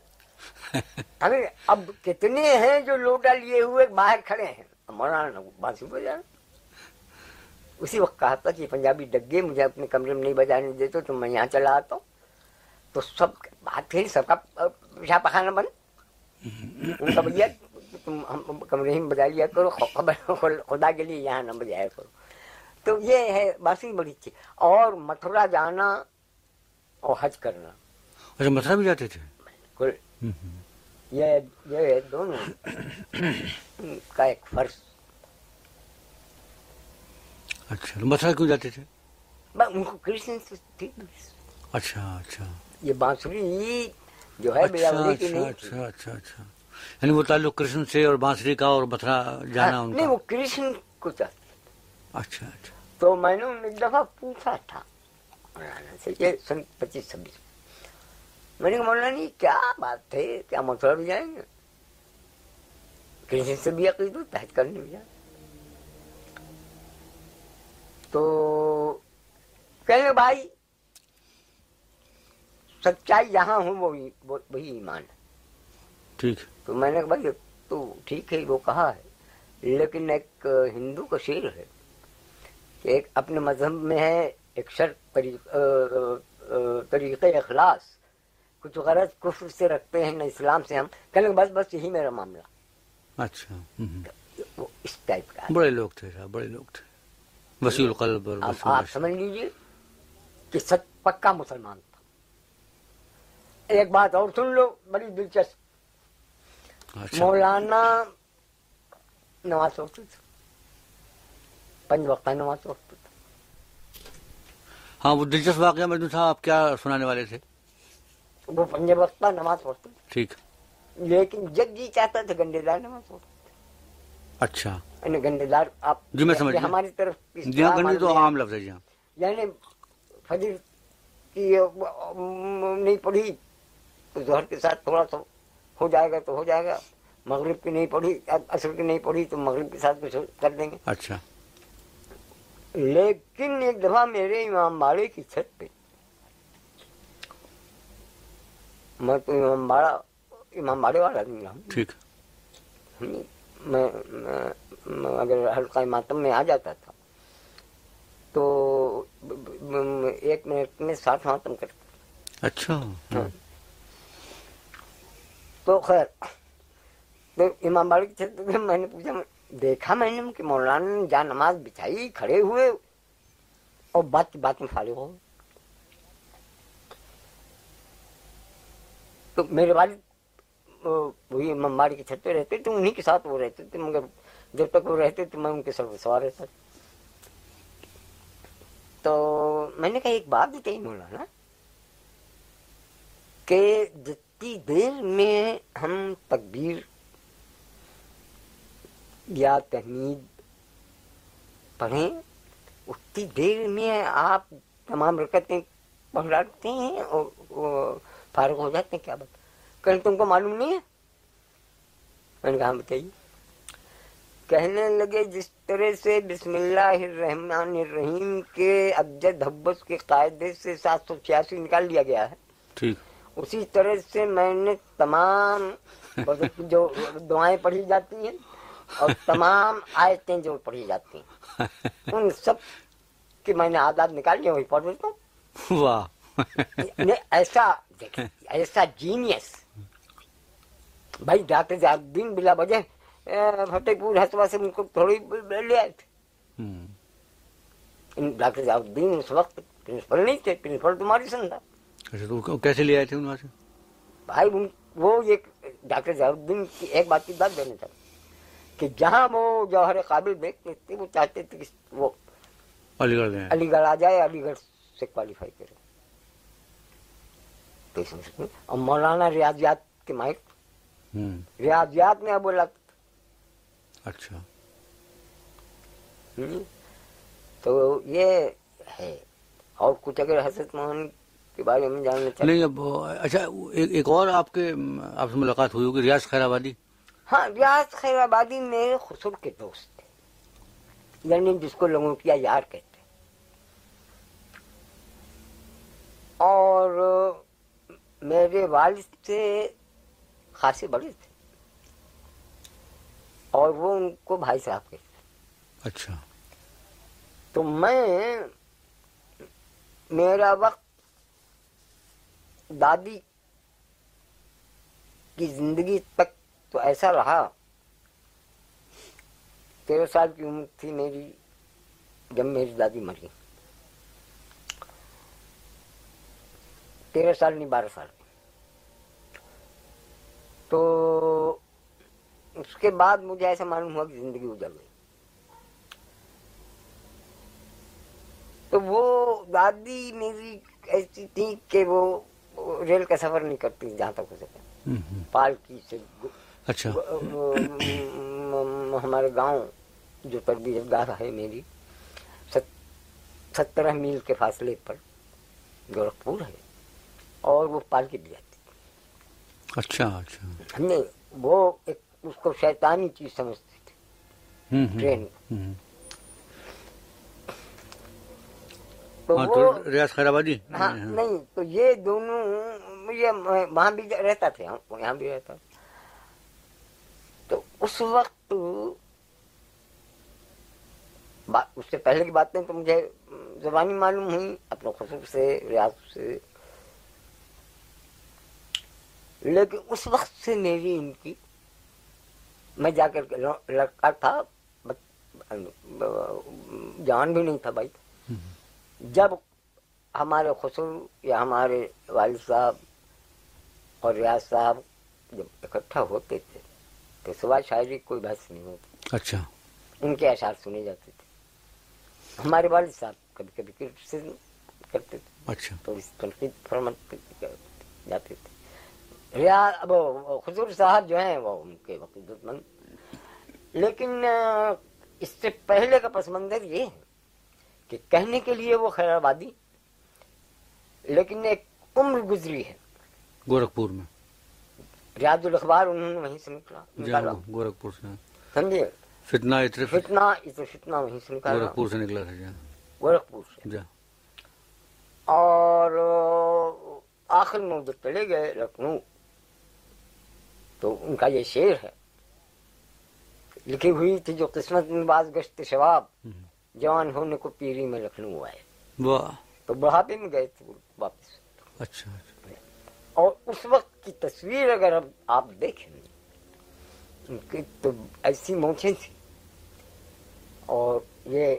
(laughs) ہمیں اب کتنے ہیں جو لوٹا لیے ہوئے باہر کھڑے ہیں؟ مولانا بانسری بجا رہے۔ اسی وقت کہا تھا کہ پنجابی ڈگے مجھے اپنے کمرے میں نہیں بجانے دیتے تو میں یہاں چلا آتا ہوں۔ تو سب بات پھر سب کا پیشاب پخانا بند ان کا بھیا تم ہم کمرے ہی میں بجا لیا کرو خبر خدا کے لیے یہاں نہ بجایا کرو۔ تو یہ ہے بانسری بڑی اچھی اور متھرا جانا حج کرنا۔ اچھا متھرا بھی جاتے تھے؟ بالکل۔ یہ دونوں۔ کا ایک فرض۔ اچھا متھرا کیوں جاتے تھے؟ ان کو کرشن سے تھی۔ اچھا اچھا۔ یہ بانسری جو ہے اچھا اچھا اچھا اچھا اچھا۔ یعنی وہ تعلق کرشن سے اور بانسری کا اور متھرا جانا ہاں، ان نہیں وہ کرشن کو چاہتی اچھا اچھا۔ تو میں نے ایک دفعہ پوچھا تھا مولانا سے یہ سن پچیس چھبیس۔ میں نے کہا مولانا یہ کیا بات ہے؟ کیا متھرا بھی جائیں گے کرشن سے بھی عقید ہوتا ہے کرنے بھی جائیں تو کہیں بھائی سچائی جہاں ہوں وہی وہ- وہی ایمان ہے۔ ٹھیک۔ تو میں نے کہا بھائی تو ٹھیک ہے وہ کہا ہے۔ لیکن ایک ہندو کا شعر ہے کہ ایک اپنے مذہب میں ہے ایک شرط طریق اخلاص۔ کچھ غرض کفر سے رکھتے ہیں نہ اسلام سے۔ ہم کہنے بس بس یہی میرا معاملہ۔ اچھا۔ وہ اس ٹائپ کا بڑے لوگ تھے بڑے لوگ تھے۔ وسیع القلب اب آپ۔ سمجھ لیجیے کہ سچ پکا مسلمان تھا۔ ایک بات اور سن لو بڑی دلچسپ۔ اچھا۔ مولانا نماز پڑھتے تھے۔ پنج وقت نماز پڑھتے تھے۔ ہاں وہ دلچسپ واقعہ مجنون صاحب آپ کیا سنانے والے تھے؟ وہ پنج وقت نماز پڑھتے تھے۔ ٹھیک۔ لیکن جب جی چاہتا تھا گنڈے دار نماز پڑھتے اچھا۔ یعنی دار آپ جی، میں سمجھ یہ گیا۔ ہماری طرف جی ہاں تو۔ عام لفظ ہے جی ہاں یعنی فجر کی نہیں پڑھی تو ظہر کے ساتھ تھوڑا سا ہو جائے گا تو ہو جائے گا مغرب کی نہیں پڑھی اصل کی نہیں پڑھی تو مغرب کے ساتھ کچھ کر دیں گے اچھا لیکن ایک دفعہ میرے امام باڑے کی چھت پہ میں تو امام باڑا امام باڑے والا نہیں ہوں۔ ٹھیک میں اگر حلقہ ماتم میں آ جاتا تھا تو ایک منٹ میں ساٹھ ماتم کرتا اچھا ہاں۔ تو خیر تو امام باڑی چھت پہ میں نے پوچھا دیکھا میں نے کہ مولانا نے جہاں نماز بچھائی کھڑے ہوئے اور بات کی بات میں فارغ ہو۔ تو میرے والد وہ- وہی امام باڑی کی چھت پہ رہتے تھے انہیں کے ساتھ وہ رہتے تھے مگر جب تک وہ رہتے تھے، میں ان کے سر پہ سوار رہتا تو میں نے کہا، ایک بات بتائی مولانا، کہ جتنی دیر میں ہم تکبیر یا تحمید پڑھیں، اتنی دیر میں آپ تمام رکعتیں پڑھ ہیں اور فارغ ہو جاتے ہیں، کیا بات؟ کہیں تم کو معلوم نہیں ہے؟ میں نے کہا ہاں، بتائیے۔ کہنے لگے جس طرح سے بسم اللہ الرحمن الرحیم کے ابجد حبس کے قاعدے سے سات سو چھیاسی نکال لیا گیا ہے۔ ٹھیک۔ اسی طرح سے میں نے تمام (laughs) جو دعائیں پڑھی جاتی ہیں اور تمام آیتیں جو پڑھی جاتی ہیں ان سب کی میں نے آداد نکال لیے وہی پڑھ ہوں واہ۔ ایسا ایسا جینیس بھائی ڈاکٹر بلا وجہ اے، فتح پور ہسپا سے ان کو تھوڑی لے آئے تھے ڈاکٹر جہادین اس وقت پرنسپل نہیں تھے پرنسپل تمہاری سن تھا۔ اچھا تو وہ کیسے لے آئے تھے ان وہاں سے؟ بھائی وہ ایک ڈاکٹر جہادین کی ایک بات کی بات دینا چاہتا کہ جہاں وہ جوہر قابل دیکھتے تھے وہ چاہتے تھے کہ وہ علی گڑھ علی گڑھ آ جائے علی گڑھ سے کوالیفائی کرے۔ تو اس میں اور مولانا ریاضیات کے ہم، ریاضیات میں ابو اللہ اچھا۔ تو یہ ہے۔ اور کچھ اگر حضرت موہن کے بارے میں جاننا چاہتے نہیں اب اچھا ایک اور آپ کے آپ سے ملاقات ہوئی ہوگی ریاض خیر آبادی؟ ہاں ریاض خیر آبادی میرے خسر کے دوست تھے۔ یعنی جس کو لوگوں کیا یار کہتے اور میرے والد سے خاصے بڑے تھے۔ اور وہ ان کو بھائی صاحب کے اچھا۔ تو میں میرا وقت دادی کی زندگی تک تو ایسا رہا۔ تیرہ سال کی عمر تھی میری جب میری دادی مری تیرہ سال نہیں بارہ سال۔ تو اس کے بعد مجھے ایسا معلوم ہوا کہ زندگی اجڑ گئی۔ تو وہ دادی میری ایسی تھی کہ وہ ریل کا سفر نہیں کرتی جہاں تک ہو سکے۔ پالکی سے اچھا۔ ہمارے گاؤں جو تربیت گاہ ہے میری سترہ میل کے فاصلے پر گورکھپور ہے اور وہ پالکی بھی جاتی اچھا اچھا۔ ہم نے وہ ایک اس کو شیطانی چیز سمجھتے تھے۔ ٹرین۔ تو ریاض ہاں،, ہاں نہیں تو یہ دونوں یہ وہاں بھی رہتا تھے ہاں، یہاں بھی رہتا تو اس وقت اس سے پہلے کی باتیں تو مجھے زبانی معلوم ہوئی اپنے خصوص سے ریاض سے۔ لیکن اس وقت سے میری ان کی میں جا کر لڑکا تھا جان بھی نہیں تھا بھائی۔ جب ہمارے خصور یا ہمارے والد صاحب اور ریاض صاحب جب اکٹھا ہوتے تھے تو صبح شاعری کوئی بحث نہیں ہوتی۔ اچھا۔ ان کے اشعار سنے جاتے تھے۔ ہمارے والد صاحب کبھی کبھی کرتے تھے۔ اچھا۔ تو اس تنقید فرمت جاتے تھے۔ ریاض وہ حضور صاحب جو ہیں وہ ان کے وقت مند۔ لیکن اس سے پہلے کا پس منظر یہ ہے کہ کہنے کے لیے وہ خیر آبادی لیکن ایک عمر گزری ہے۔ گورکھپور میں۔ ریاض الاخبار انہوں نے وہیں سے نکلا۔ جی ہاں، گورکھپور سے۔ سمجھے؟ فتنا اتر فتنا اتر فتنہ وہیں سے نکلا گورکھپور سے نکلا تھا جی ہاں۔ گورکھپور سے۔ جا اور آخر میں ادھر چلے گئے لکھنؤ۔ تو ان کا یہ شعر ہے۔ لکھی ہوئی تھی جو قسمت میں باز گشت شباب جوان ہونے کو پیری میں لکھنؤ آئے تو بڑھاپے میں گئے تھے واپس۔ اچھا،, اچھا اور اس وقت کی تصویر اگر اب آپ دیکھیں تو ایسی موچیں تھی اور یہ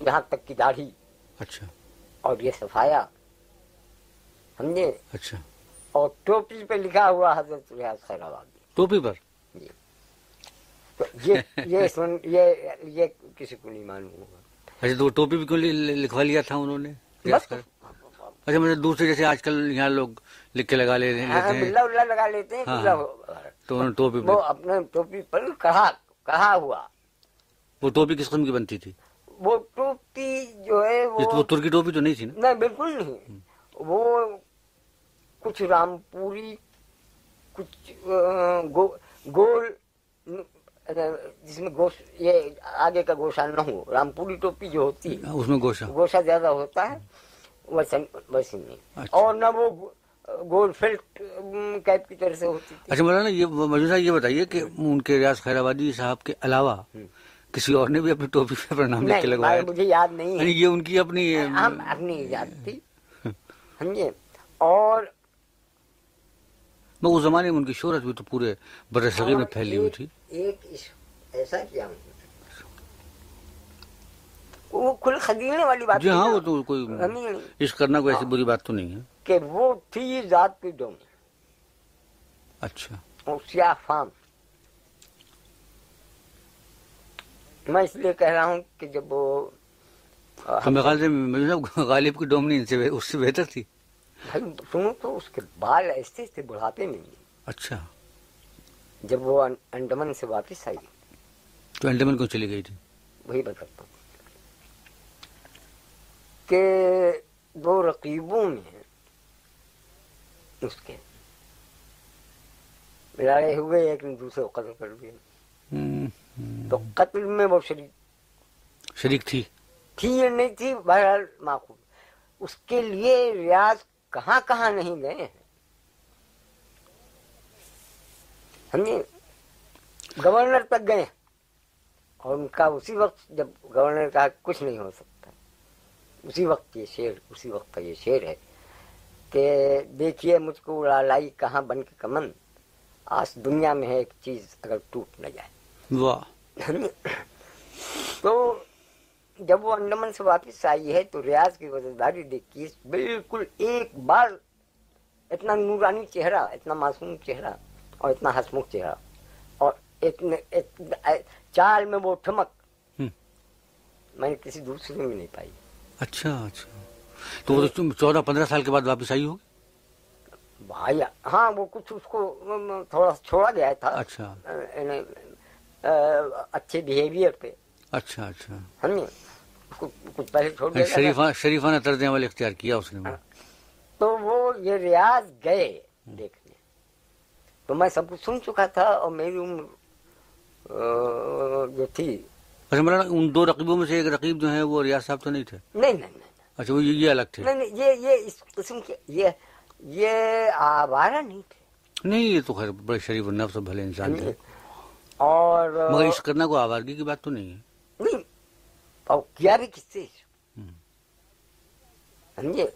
یہاں تک کی داڑھی۔ اچھا۔ اور یہ صفایا۔ ہم نے اچھا۔ اور ٹوپی پہ لکھا ہوا حضرت ریاض خیر آباد ٹوپی پر؟ جی۔ یہ سن یہ یہ کسی کو نہیں معلوم ہوگا۔ اچھا تو ٹوپی بھی کیوں لکھوا لیا تھا انہوں نے اچھا مجھے دوسرے جیسے آج کل یہاں لوگ لکھ کے لگا ہاں، لیتے ہیں۔ بلا اللہ لگا لیتے ہیں ہاں، ہاں۔ تو انہوں نے ٹوپی وہ اپنے ٹوپی پر کہا کہا ہوا۔ وہ ٹوپی کس قسم کی بنتی تھی؟ وہ ٹوپی جو ہے وہ ترکی ٹوپی تو نہیں تھی نا؟ بالکل نہیں۔ وہ کچھ رام پوری کچھ گول جس میں گوش یہ آگے کا گوشا نہ ہو رام پوری ٹوپی جو ہوتی ہے اس میں گوشہ۔ گوشہ زیادہ ہوتا ہے ویسے نہیں۔ اچھا۔ اور نہ وہ گول فیلٹ کیپ کی طرح سے ہوتی اچھا مولانا یہ مجھے یہ بتائیے کہ ان کے ریاض خیر آبادی صاحب کے علاوہ کسی اور نے بھی اپنی ٹوپی پہ پرنام لکھ کے لگوایا مجھے یاد نہیں ہے۔ یعنی یہ ان کی اپنی ہم اپنی یاد تھی۔ سمجھے؟ اور میں اس زمانے میں ان کی شہرت بھی تو پورے بر صغیر میں پھیلی ہوئی تھی۔ ایک ایسا کیا؟ وہ والی بات جی ہاں وہ تو کوئی عشق کرنا کوئی ایسی ہاں۔ بری بات تو نہیں ہے۔ کہ وہ تھی ذات کی دوم۔ اچھا۔ سیاہ فام۔ میں اس لیے کہہ رہا ہوں کہ جب وہ ہمیں غالب کی ڈومنی ان سے اس سے بہتر تھی۔ بھائی سنو تو اس کے بال ایسے تھے بڑھاپے میں بھی اچھا۔ جب وہ انڈمن سے واپس آئی۔ تو انڈمن کو چلی گئی تھی؟ وہی بتاتا ہوں۔ کہ دو رقیبوں میں اس کے لڑے ہوئے ایک نے دوسرے کو قتل کر دیا۔ تو قتل میں وہ شریک شریک تھی؟ تھی یا نہیں تھی؟ بہرحال معقول۔ اس کے لیے ریاض کہاں کہاں نہیں گئے ہیں؟ ہم نے گورنر تک گئے اور ان کا اسی وقت جب گورنر کہا کچھ نہیں ہو سکتا۔ اسی وقت یہ شعر اسی وقت کا یہ شعر ہے کہ دیکھیے مجھ کو اڑا لائی کہاں بن کے کمن۔ آج دنیا میں ہے ایک چیز اگر ٹوٹ نہ جائے۔ واہ۔ تو جب وہ انڈمان سے واپس آئی ہے تو ریاض کی وزیرداری دیکھیے بالکل ایک بار اتنا نورانی چہرہ اتنا معصوم چہرہ اور اتنا ہسمکھ چہرہ اور اتنے چال میں وہ ٹھمک۔ میں نے کسی دوسرے میں نہیں پائی۔ اچھا اچھا۔ تو وہ تو چودہ پندرہ سال کے بعد واپس آئی ہوگی؟ بھائی ہاں وہ کچھ اس کو تھوڑا چھوڑا گیا تھا۔ اچھا۔ اے- اچھے بیہیویئر پہ۔ اچھا اچھا۔ کچھ پہلے چھوڑ دیا۔ شریفہ شریفانہ طرز عمل اختیار کیا اس نے۔ تو وہ یہ ریاض گئے دیکھنے۔ تو میں سب کچھ سن چکا تھا اور میری عمر جو تھی۔ اچھا مولانا ان دو رقیبوں میں سے ایک رقیب جو ہے وہ ریاض صاحب تو نہیں تھے؟ نہیں نہیں اچھا وہ یہ الگ تھے۔ نہیں نہیں یہ یہ اس قسم کے یہ یہ آوارہ نہیں تھے۔ نہیں یہ تو خیر بڑے شریف النفس بھلے انسان تھے۔ اور مگر عشق کرنا کوئی آوارگی کی بات تو نہیں ہے۔ اور کیا بھی کس سے ہم۔ سمجھے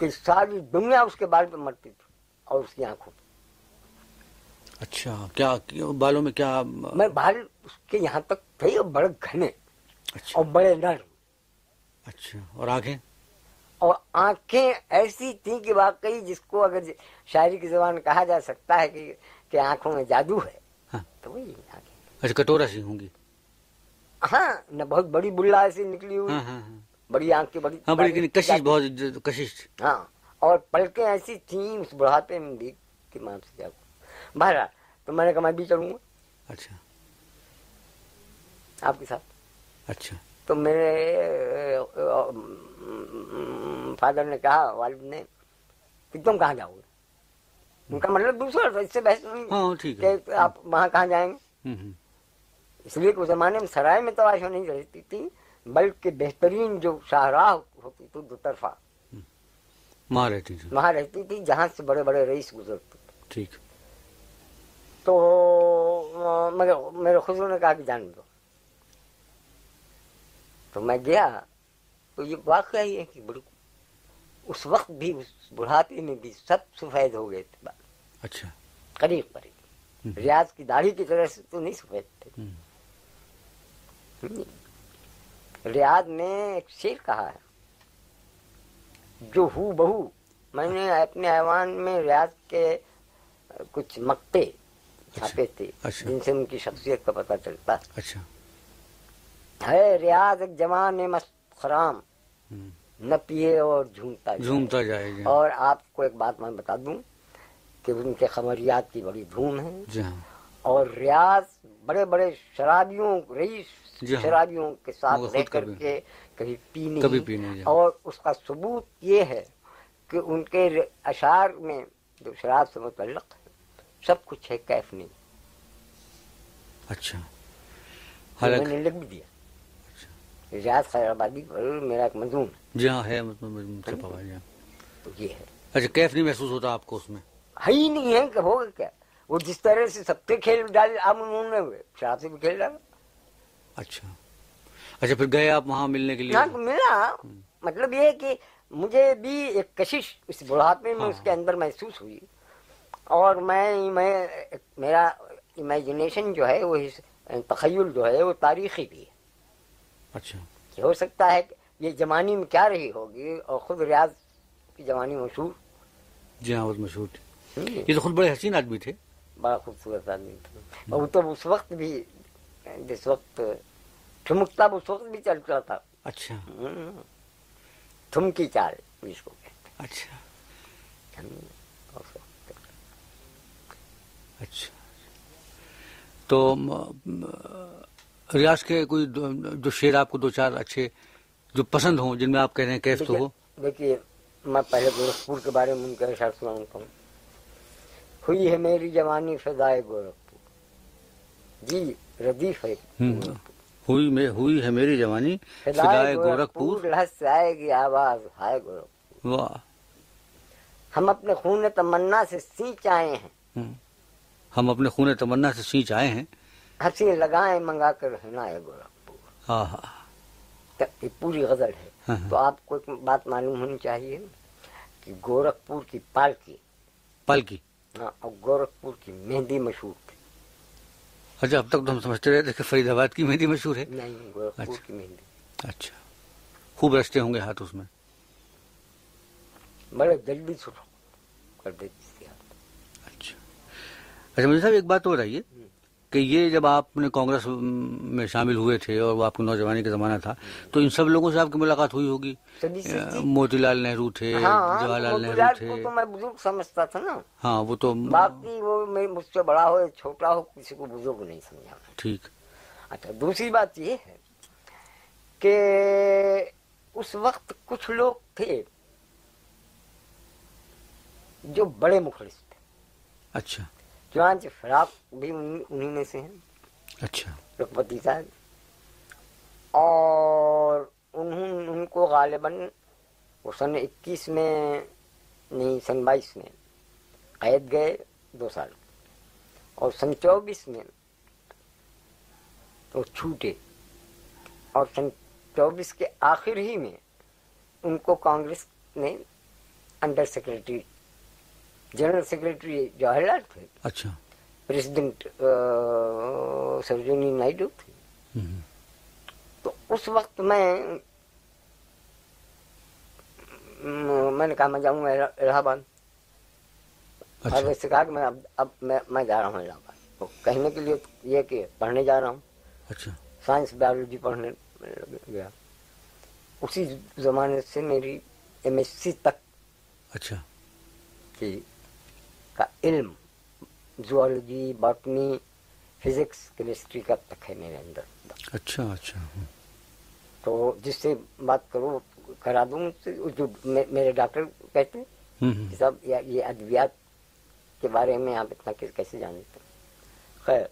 کہ ساری دنیا اس کے بال پہ مرتی تھی اور اس کی آنکھوں پہ اچھا کیا بالوں میں کیا میں بال اس کے یہاں تک تھے اور بڑے گھنے اچھا اور بڑے نرم اچھا اور آگے اور آنکھیں ایسی تھیں کہ واقعی جس کو اگر شاعری کی زبان کہا جا سکتا ہے کہ کہ آنکھوں میں جادو ہے تو وہی آنکھیں اچھا کٹورا سی ہوں گی ہاں نہ بہت بڑی بلا ایسی نکلی ہوئی ہاں ہاں ہاں۔ بڑی آنکھیں بڑی ہاں بڑی کشش بہت کشش۔ ہاں اور پلکیں ایسی تھیں اس بڑھاپے میں بھی کہ ماں سے کہوں۔ بہرحال تو میں نے کہا میں بھی چلوں گا۔ اچھا۔ آپ کے ساتھ۔ اچھا۔ تو میرے فادر نے کہا والد نے کہ تم کہاں جاؤ گے؟ ان کا مطلب دوسرا اس سے بحث نہیں کہ آپ وہاں کہاں جائیں گے۔ اس لیے کہ اس زمانے میں سرائے میں تلاشا نہیں رہتی تھی بلکہ بہترین جو شاہراہ ہوتی تھی دو طرفہ۔ ماں رہتی تھی۔ وہاں رہتی تھی جہاں سے بڑے بڑے رئیس گزرتے ٹھیک۔ تو مگر میرے خزو نے کہا کہ جان دو۔ تو میں گیا تو یہ واقعہ یہ ہے کہ بڑی اس وقت بھی اس بڑھاپے میں بھی سب سفید ہو گئے تھے۔ اچھا۔ قریب قریب۔ ریاض کی داڑھی کی طرح سے تو نہیں سفید تھے۔ ریاض نے ایک شیر کہا ہے جو ہو بہو میں نے اپنے ایوان میں ریاض کے کچھ مکتے چھاپے تھے اچھا۔ جن سے ان کی شخصیت کا پتہ چلتا اچھا ہے ریاض ایک جوان مست خرام۔ نہ پیے اور جھومتا۔ جھومتا جائے گا اور آپ کو ایک بات میں بتا دوں کہ ان کے خمریات کی بڑی دھوم ہے جی ہاں اور ریاض بڑے بڑے شرابیوں رئیس جی ہاں۔ شرابیوں کے ساتھ رہ کر کے کبھی پینے کبھی پینے جائے۔ اور اس کا ثبوت یہ ہے کہ ان کے اشعار میں جو شراب سے متعلق سب کچھ ہے کیف نہیں۔ اچھا۔ میں نے لکھ بھی دیا ریاض خیر آبادی میرا ایک مضمون جی ہاں ہے ہے جی ہاں۔ تو یہ ہے۔ اچھا کیف نہیں محسوس ہوتا آپ کو اس میں؟ ہے ہی نہیں ہے کہ ہوگا کیا؟ وہ جس طرح سے سب کے کھیل ڈال اب انہوں نے شراب سے بھی کھیل ڈالا اچھا۔ اچھا پھر گئے آپ وہاں ملنے کے لیے؟ تو ملا۔ مطلب یہ ہے کہ مجھے بھی ایک کشش اس بڑھاپے میں ہاں۔ اس کے اندر محسوس ہوئی۔ اور میں میں میرا امیجنیشن جو ہے وہ تخیل جو ہے وہ تاریخی بھی ہے۔ اچھا۔ کہ ہو سکتا ہے کہ یہ جوانی میں کیا رہی ہوگی؟ اور خود ریاض کی جوانی مشہور۔ جی ہاں بہت مشہور تھی۔ یہ تو خود بڑے حسین آدمی تھے۔ بڑا خوبصورت آدمی تھا وہ تو اس وقت بھی جس وقت ٹھمکتا اس وقت بھی چلتا تھا اچھا ٹھمکی چال جس کو کہتے اچھا اس۔ اچھا تو ریاض کے کوئی جو شعر آپ کو دو چار اچھے جو پسند ہوں جن میں آپ کہہ رہے ہیں کیف تو ہو دیکھیے میں پہلے گورکھپور کے بارے میں ان کا اشار سناتا ہوں ہوئی ہے میری جوانی فضائے گورکھپور۔ جی ردیف ہے۔ ہوئی میں ہوئی ہے میری جوانی فدائے گورکھپور لہس آئے گی آواز ہائے گورکھپور۔ واہ۔ ہم اپنے خون تمنا سے سینچ آئے ہیں۔ ہم اپنے خون تمنا سے سینچ آئے ہیں۔ ہنسی لگائیں منگا کر ہنا ہے گورکھپور۔ تو یہ پوری غزل ہے۔ ہاں، ہاں۔ تو آپ کو ایک بات معلوم ہونی چاہیے کہ گورکھپور کی پالکی پل کی ہاں اور گورکھپور کی مہندی مشہور تھی۔ اچھا اب تک تو ہم سمجھتے رہے تھے کہ فرید آباد کی مہندی مشہور ہے؟ نہیں گورکھپور اچھا۔ کی مہندی۔ اچھا۔ خوب رستے ہوں گے ہاتھ اس میں۔ بڑے جلدی شروع کر دیتی تھی اچھا۔ اچھا مجھے صاحب ایک بات ہو رہی ہے۔ کہ یہ جب آپ نے کانگریس میں شامل ہوئے تھے اور وہ آپ کی نوجوانی کا زمانہ تھا تو ان سب لوگوں سے آپ کی ملاقات ہوئی ہوگی؟ سے جی۔ موتی لال نہرو تھے ہاں جواہر لال نہرو تھے۔ کو تو میں بزرگ سمجھتا تھا نا۔ ہاں وہ تو باقی وہ میں مجھ سے بڑا ہو چھوٹا ہو کسی کو بزرگ نہیں سمجھا۔ ٹھیک۔ اچھا دوسری بات یہ ہے کہ اس وقت کچھ لوگ تھے جو بڑے مخلص تھے۔ اچھا۔ چنانچہ فراق بھی انہی میں سے ہیں۔ اچھا۔ رکھپتی صاحب۔ اور انہوں ان کو غالباً وہ سن اکیس میں نہیں سن بائیس میں قید گئے دو سال۔ اور سن چوبیس میں وہ چھوٹے۔ اور سن چوبیس کے آخر ہی میں ان کو کانگریس نے under secretary general secretary Jawahar Lal تھے اچھا پریزیڈنٹ سروجنی نائیڈو تھے تو اس وقت میں میں نے کہا میں جاؤں گا الہ آباد اچھا. ویسے کہا کہ میں اب اب میں جا رہا ہوں الہ آباد کہنے کے لیے یہ کہ پڑھنے جا رہا ہوں. اچھا. سائنس بایولوجی پڑھنے گیا. اسی زمانے سے میری ایم ایس سی تک اچھا. کی کا علم زوالوجی باٹنی فزکس کیمسٹری کا تک ہے میرے اندر۔ اچھا اچھا۔ تو جس سے بات کرو کرا دوں جو میرے ڈاکٹر کہتے ہیں صاحب یہ ادویات کے بارے میں آپ اتنا کیسے جانتے ہیں؟ خیر۔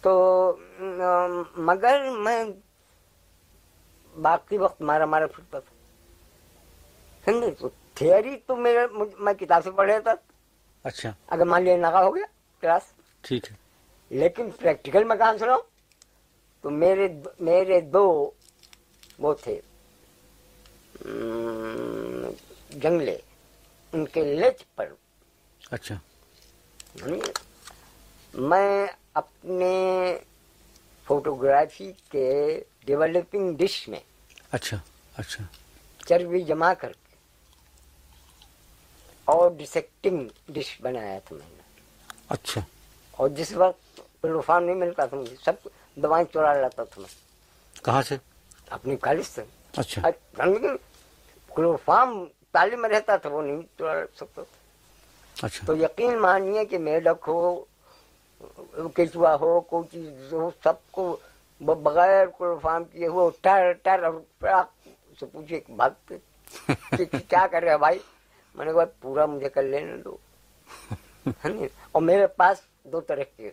تو مگر میں باقی وقت مارا مارا پھرتا تھا۔ سمجھے تو تھیوری تو میرے میں کتاب سے پڑھ لیتا تھا۔ اچھا۔ اگر مان لیا نگا ہو گیا کلاس۔ ٹھیک ہے۔ لیکن پریکٹیکل میں کہاں سناؤں تو میرے میرے دو وہ تھے۔ جنگلے۔ ان کے لچ پر۔ اچھا۔ میں اپنے فوٹوگرافی کے ڈیولپنگ ڈش میں اچھا اچھا۔ چربی جما کر اور ڈسیکٹنگ ڈش بنایا تھا میں نے۔ اچھا۔ اور جس وقت کلوفام نہیں ملتا تھا مجھے سب دوائیں چورا لاتا تھا میں۔ کہاں سے؟ اپنی کالج سے۔ اچھا۔ لیکن کلوفام تعلیم میں رہتا تھا وہ نہیں چورا سکتا۔ تھا اچھا۔ تو یقین مانیے کہ میڈک ہو کیچوا ہو کوئی چیز ہو سب کو بغیر کلوفام کیے وہ ٹر ٹر اور سے پوچھے بھاگتے (laughs) کیا کر رہے بھائی؟ میں نے کہا پورا مجھے کر لینے دو؟ اور میرے پاس دو طرح کے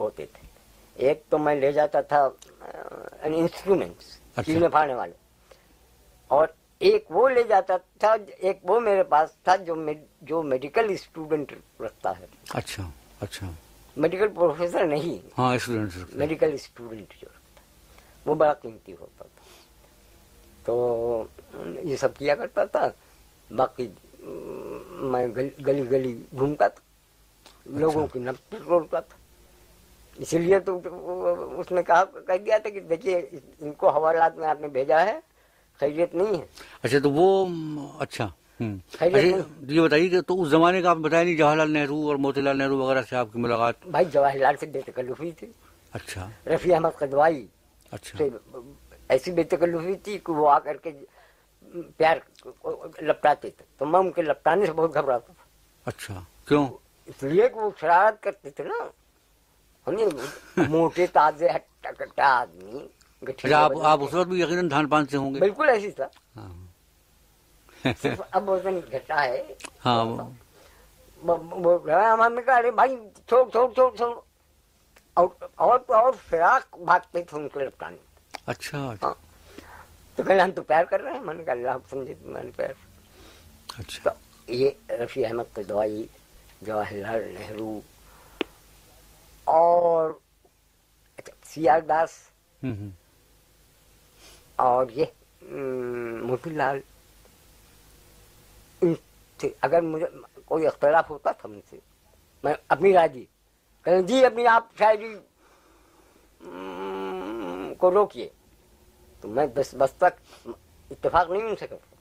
ہوتے تھے ایک تو میں لے جاتا تھا انسٹرومینٹس۔ چینے پھاڑنے والے اور ایک وہ لے جاتا تھا ایک وہ میرے پاس تھا جو جو میڈیکل اسٹوڈنٹ رکھتا ہے اچھا اچھا میڈیکل پروفیسر نہیں ہاں اسٹوڈنٹ میڈیکل اسٹوڈنٹ جو رکھتا وہ بڑا قیمتی ہوتا تھا تو یہ سب کیا کرتا تھا باقی میں گلی گلی گھومتا تھا لوگوں کی نبز ٹوڑتا تھا۔ اسی لیے تو اس نے کہا کہہ دیا تھا کہ دیکھیے ان کو حوالات میں آپ نے بھیجا ہے خیریت نہیں ہے۔ اچھا تو وہ اچھا۔ اچھا یہ بتائیے کہ تو اس زمانے کا آپ بتایا نہیں جواہر لال نہرو اور موتی لال نہرو وغیرہ سے آپ کی ملاقات۔ بھائی جواہر لال سے بے تکلفی تھی۔ اچھا۔ رفیع احمد قدوائی اچھا۔ ایسی بے تکلفی تھی کہ وہ آ کر کے پیار لپٹاتے تھے۔ تو میں ان کے لپٹانے سے بہت گھبراتا تھا۔ اچھا کیوں؟ اس لیے کہ وہ شرارت کرتے تھے نا۔ ہمیں موٹے تازے ہٹا کٹا آدمی اچھا آپ کے۔ اس وقت بھی یقیناً دھان پان سے ہوں گے۔ بالکل ایسی تھا۔ ہاں۔ اب وزن گھٹا ہے۔ ہاں۔ ہم نے کہا ارے بھائی چھوڑ چھوڑ چھوڑ چھوڑ۔ اور اور فراق بھاگتے تھے ان کو لپٹانے۔ اچھا۔ ہاں۔ تو کہنا ہم تو پیار کر رہے ہیں۔ میں نے کہا اللہ سمجھے میں نے پیار۔ اچھا۔ تو یہ رفیع احمد قدوائی جواہر لال نہرو اور اچھا سی آر داس۔ اور یہ موتی لال۔ ان سے اگر مجھے کوئی اختلاف ہوتا تھا مجھ سے میں اپنی رائے دی کہیں جی اپنی آپ شاعری کو روکیے۔ تو میں دس بس تک اتفاق نہیں ان سے کرتا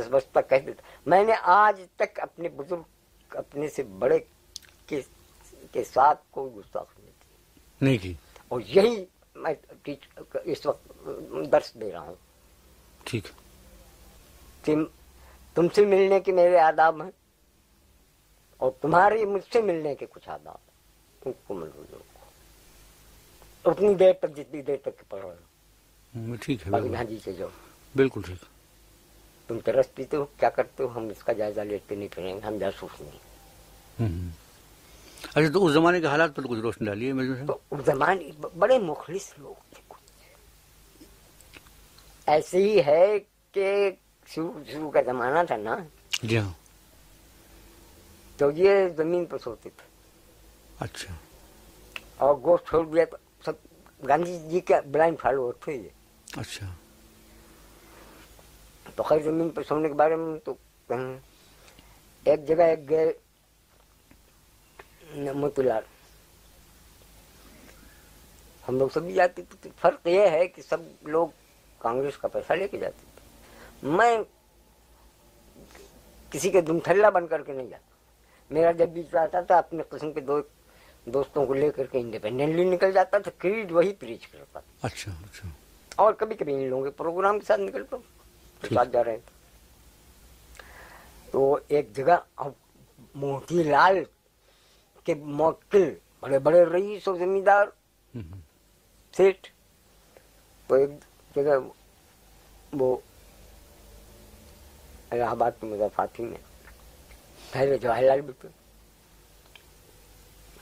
دس بس تک کہہ دیتا۔ میں نے آج تک اپنے بزرگ اپنے سے بڑے کے کے ساتھ کوئی گستاخی نہیں کی۔ نہیں کی۔ اور یہی میں اس وقت درس دے رہا ہوں۔ ٹھیک۔ کہ تم سے ملنے کے میرے آداب ہیں۔ اور تمہارے مجھ سے ملنے کے کچھ آداب ہیں۔ ان کو ملو۔ اتنی دیر تک جتنی دیر تک پڑھ رہے ہو ہوں، ٹھیک ہے جی سے جاؤ بالکل ٹھیک۔ تم ترس پیتے ہو کیا کرتے ہو؟ ہم اس کا جائزہ لیتے نہیں پھریں گے ہم جاسوس نہیں۔ اچھا تو اس زمانے کے حالات پر کچھ روشنی ڈالیے اس زمانے بڑے مخلص لوگ تھے ایسے ہی ہے کہ شروع شروع کا زمانہ تھا نا۔ جی ہاں۔ تو یہ زمین پر سوتے تھے۔ اچھا۔ اور گوشت چھوڑ دیا تو سب گاندھی جی کے بلائنڈ فالوور تھے یہ۔ اچھا۔ تو خیر زمین پر سونے کے بارے میں تو کہیں۔ ایک جگہ ایک گئے موتی لال۔ ہم لوگ سب بھی جاتے تھے فرق یہ ہے کہ سب لوگ کانگریس کا پیسہ لے کے جاتے۔ تھے میں کسی کے دم تھلا بن کر کے نہیں جاتا۔ میرا جب بیچ آتا تھا اپنے قسم کے دو دوستوں کو لے کر کے انڈیپینڈنٹلی نکل جاتا تھا کریڈ وہی پریچ کرتا تھا۔ اچھا اچھا۔ اور کبھی کبھی ان لوگوں کے پروگرام کے ساتھ تو ٹھیک۔ ساتھ جا رہے تو ایک جگہ موتی لال کے موکل بڑے بڑے رئیس اور زمیندار سیٹ۔ تو ایک جگہ وہ الہ آباد کے مضافاتی میں پہلے جواہر لال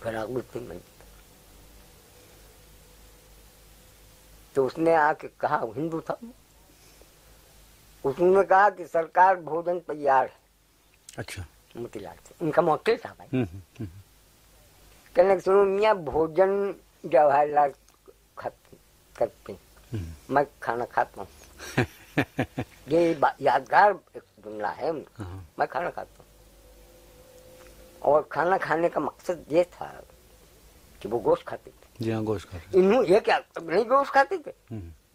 فراغ بھی تھے میں تو اس نے آ کے کہا ہندو تھا۔ اس نے کہا کہ سرکار بھوجن تیار ہے۔ اچھا۔ موتی لال سے۔ ان کا موکل تھا بھائی۔ کہنے سنو میاں بھوجن جواہر لال کرتے میں کھانا کھاتا ہوں۔ یہ یادگار جملہ ہے۔ ہاں، میں کھانا کھاتا ہوں۔ اور کھانا کھانے کا مقصد یہ تھا کہ وہ گوشت کھاتے۔ جی ہاں گوشت انہوں یہ کیا نہیں گوشت کھاتے تھے۔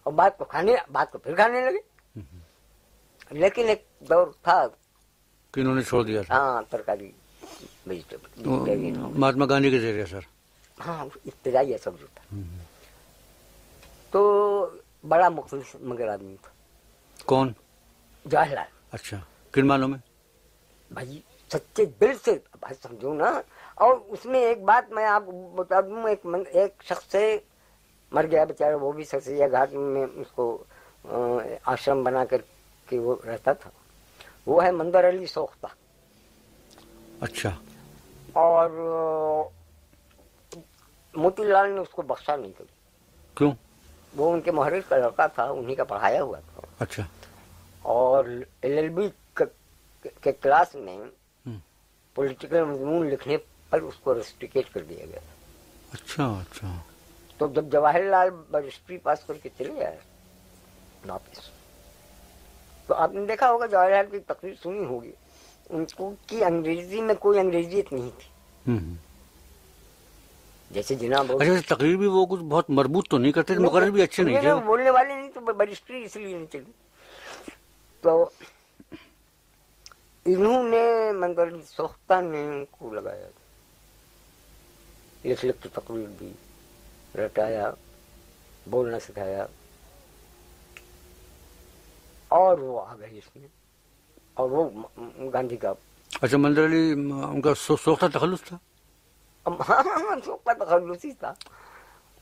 اور بات کو کھانے بات کو پھر کھانے لگے۔ لیکن ایک دور تھا۔ کہ انہوں نے چھوڑ دیا تھا ہاں ترکاری مہاتما گاندھی کے ذریعے سر۔ ہاں ابتدائی ایسا جو تھا۔ تو بڑا مخلص مگر آدمی تھا۔ کون؟ جواہر لال۔ اچھا کن معنوں میں؟ بھائی سچے دل سے بھائی سمجھو نا اور اس میں ایک بات میں آپ بتا دوں ایک من- ایک شخص سے مر گیا بیچارہ وہ بھی سرسیہ گھاٹ میں اس کو آشرم بنا کر کے وہ رہتا تھا۔ وہ ہے مندر علی سوختہ۔ اچھا۔ اور موتی لال نے اس کو بخشا نہیں کبھی۔ کیوں؟ وہ ان کے محرر کا لڑکا تھا انہی کا پڑھایا ہوا تھا۔ اچھا۔ اور ایل ایل بی کے کلاس میں پولیٹیکل مضمون لکھنے پر اس کو ریسٹریکیٹ کر دیا گیا اچھا اچھا۔ تو جب جواہر لال رجسٹری پاس کر کے چلے آئے واپس۔ تو آپ نے دیکھا ہوگا جواہر لال کی تقریر سنی ہوگی۔ ان کو کی انگریزی میں کوئی انگریزیت نہیں تھی۔ جیسے جناب اچھا تقریر بھی وہ کچھ بہت مربوط تو نہیں کرتے تھے مقرر بھی اچھے نہیں تھے۔ بولنے والے نہیں تو رجسٹری اس لیے نہیں چلی۔ تو انہوں نے مندر سوختہ نے ان کو لگایا لکھ لکھ کے تقریر دی رٹایا بولنا سکھایا۔ اور وہ آ گئے اس میں اور وہ گاندھی کا۔ اچھا مندر علی ان کا سو- سوختہ تخلص تھا؟ ہاں ہاں ہاں سوختہ تخلصی تھا۔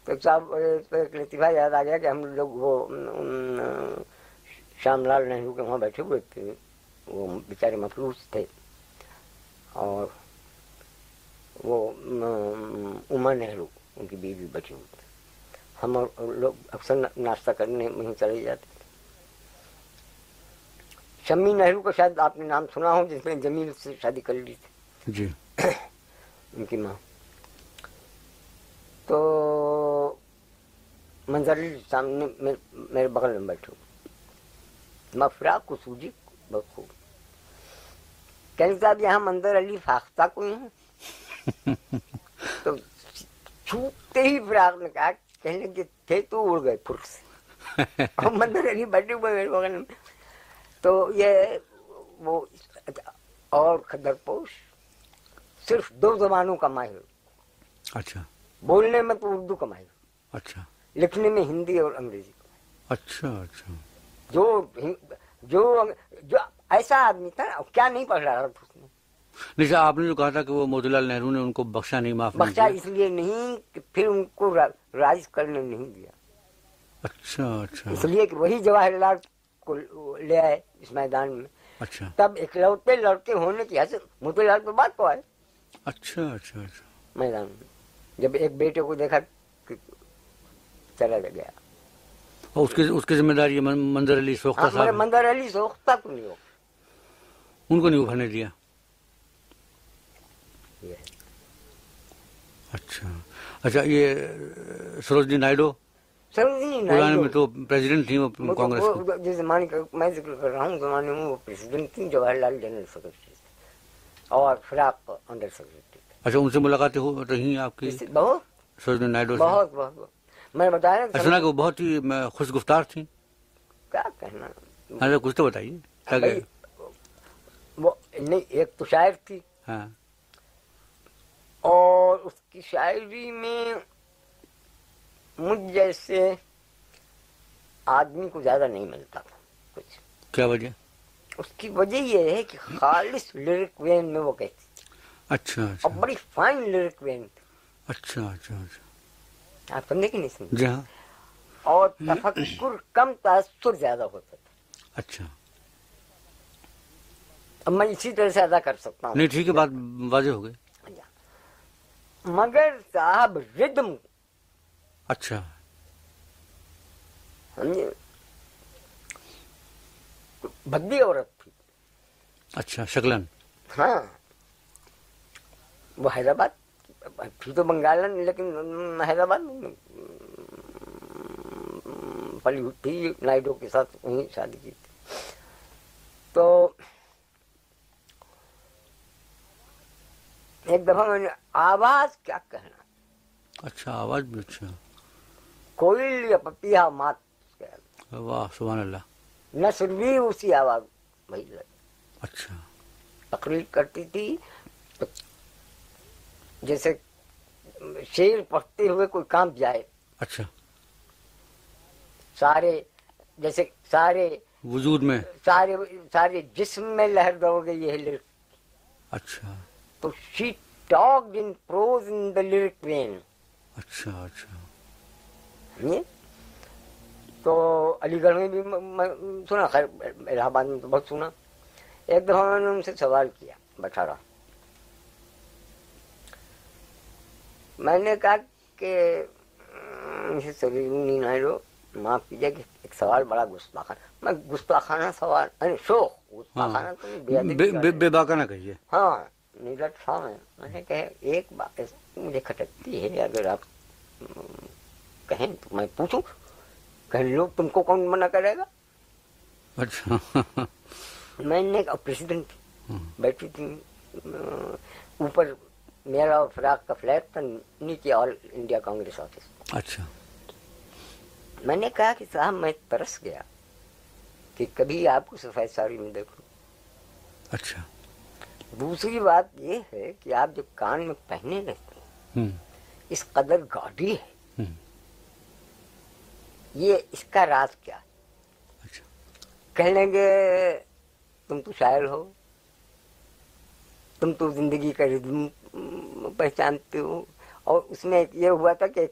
تو ایک صاحب ایک لطیفہ یاد آ گیا کہ ہم لوگ وہ شام لال نہرو کے وہاں بیٹھے ہوئے تھے۔ وہ بیچارے مفلوس تھے۔ اور وہ اما نہرو ان کی بیوی بچی ہوئی ہم لوگ اکثر نا- ناشتہ کرنے وہیں چلے جاتے۔ تھے شمی نہرو کا شاید آپ نے نام سنا ہو جس نے جمیل سے شادی کر لی تھی۔ جی۔ (coughs) ان کی ماں۔ تو منظر سامنے میرے بغل میں بیٹھے ہوئے۔ میں فراق کو سوجی بہت خوب کہنے صاحب یہاں منظر علی فاختہ کوئی ہیں؟ تو چھوٹتے ہی پھر آگ کہا کہنے کے تھے تو اڑ گئے پھر سے اور مندر علی بڈی بھائی وغیرہ تو یہ وہ اور خدر پوش صرف دو زبانوں کا ماہر اچھا بولنے میں تو اردو کا ماہر اچھا لکھنے میں ہندی اور انگریزی کا اچھا اچھا جو جو جو ایسا آدمی تھا کیا نہیں پڑھ رہا تھا اس نے نہیں آپ نے جو کہا تھا کہ وہ موتی لال نہرو نے ان کو بخشا نہیں معاف بخشا اس لیے نہیں کہ پھر ان کو راج کرنے نہیں دیا۔ اچھا اچھا۔ اس لیے کہ وہی جواہر لال کو لے آئے اس میدان میں۔ اچھا۔ تب اکلوتے لڑکے ہونے کی حاصل موتی لال کے بعد کو آئے۔ اچھا اچھا اچھا۔ میدان میں۔ جب ایک بیٹے کو دیکھا چلا گیا۔ اور اس کے اس کی ذمہ داری منظر علی سوختہ ہاں، صاحب منظر علی سوختہ کو نہیں ہو۔ ان کو نہیں ابھرنے دیا۔ ہے۔ اچھا۔ اچھا یہ سروجنی نائڈو میں اچھا، اچھا، بہت؟ ہی خوش گفتار تھی کیا کہنا؟ ہاں، کچھ تو بتائیے۔ وہ نہیں ایک تو شاعر تھی۔ ہاں۔ اور اس کی شاعری میں مجھ جیسے آدمی کو زیادہ نہیں ملتا تھا کچھ۔ کیا وجہ؟ اس کی وجہ یہ ہے کہ خالص لیرک وین میں وہ کہتی تھی۔ اچھا اچھا۔ اور بڑی فائن لیرک وین تھی۔ اچھا اچھا اچھا۔ آپ سمجھے کہ نہیں سمجھے؟ جہاں اور تفکر کم تاثر زیادہ ہوتا تھا۔ اچھا۔ اب میں اسی طرح سے ادا کر سکتا ہوں۔ نہیں ٹھیک ہے بات واضح ہو گئی۔ مگر صاحب ردم۔ اچھا۔ سمجھے بھدی عورت تھی۔ اچھا شکلن۔ ہاں۔ وہ حیدرآباد تھی تو بنگال لیکن حیدرآباد پلی ہوئی تھی نائڈو کے ساتھ وہیں شادی کی تھی۔ تو ایک دفعہ میں نے آواز کیا کہنا؟ اچھا آواز بھی اچھا کوئل یا پپیہ مات واہ سبحان اللہ۔ نثر بھی اسی آواز بھائی اچھا۔ تقریر کرتی تھی جیسے شیر پڑھتے ہوئے کوئی کام جائے۔ اچھا۔ سارے جیسے سارے وجود میں۔ سارے سارے جسم میں لہر دوڑ گئی ہے اچھا۔ تو she talked in prose in the lyric vein. اچھا اچھا تو علی گڑھ میں بھی سنا خیر الہ آباد میں تو بہت سنا ایک دفعہ میں نے ان سے سوال کیا بٹھارا میں نے کہا کہ سلیل نائرو معاف کیجیے کہ ایک سوال بڑا گستاخانہ میں گستاخانہ سوال شوق گستاخانہ تو بے باکانہ کہیے ہاں نیرج فارم ہے میں نے کہا ایک بات مجھے کھٹکتی ہے اگر آپ کہیں تو میں پوچھوں کہیں لوگ تم کو کون منع کرے گا؟ اچھا۔ میں نے کہا پریسیڈنٹ ہاں۔ بیٹھی تھی اوپر میرا اور فراغ کا فلیٹ تھا نیچے آل انڈیا کانگریس آفس۔ اچھا۔ میں نے کہا کہ صاحب میں ترس گیا کہ کبھی آپ کو سفید ساری میں دیکھوں۔ اچھا۔ دوسری بات یہ ہے کہ آپ جو کان میں پہنے رہتے ہیں اس قدر گاڈی ہے۔ یہ اس کا راز کیا ہے؟ کہنے گے تم تو شاعر ہو۔ تم تو زندگی کا رزم پہچانتے ہو۔ اور اس میں یہ ہوا تھا کہ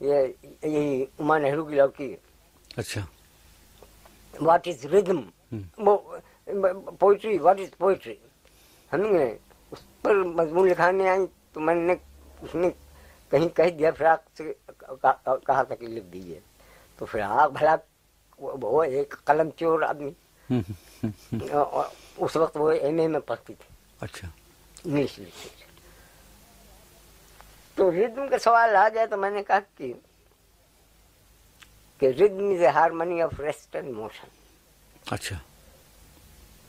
یہ یہی اما نہرو کی لڑکی اچھا۔ واٹ از رزم وہ پوئٹری واٹ از پوئٹری سمجھ گئے اس پر مضمون لکھانے آئیں تو میں نے اس نے کہیں کہہ دیا فراق سے کہا تھا کہ لکھ دیجیے تو فراق بھلا وہ ایک قلم چور آدمی۔ (laughs) اس وقت وہ ایم اے میں پڑھتی تھی۔ اچھا۔ انگلش لٹریچر تو ردم کا سوال آ جائے تو میں نے کہا کہ کہ rhythm is a harmony of rest and motion اچھا۔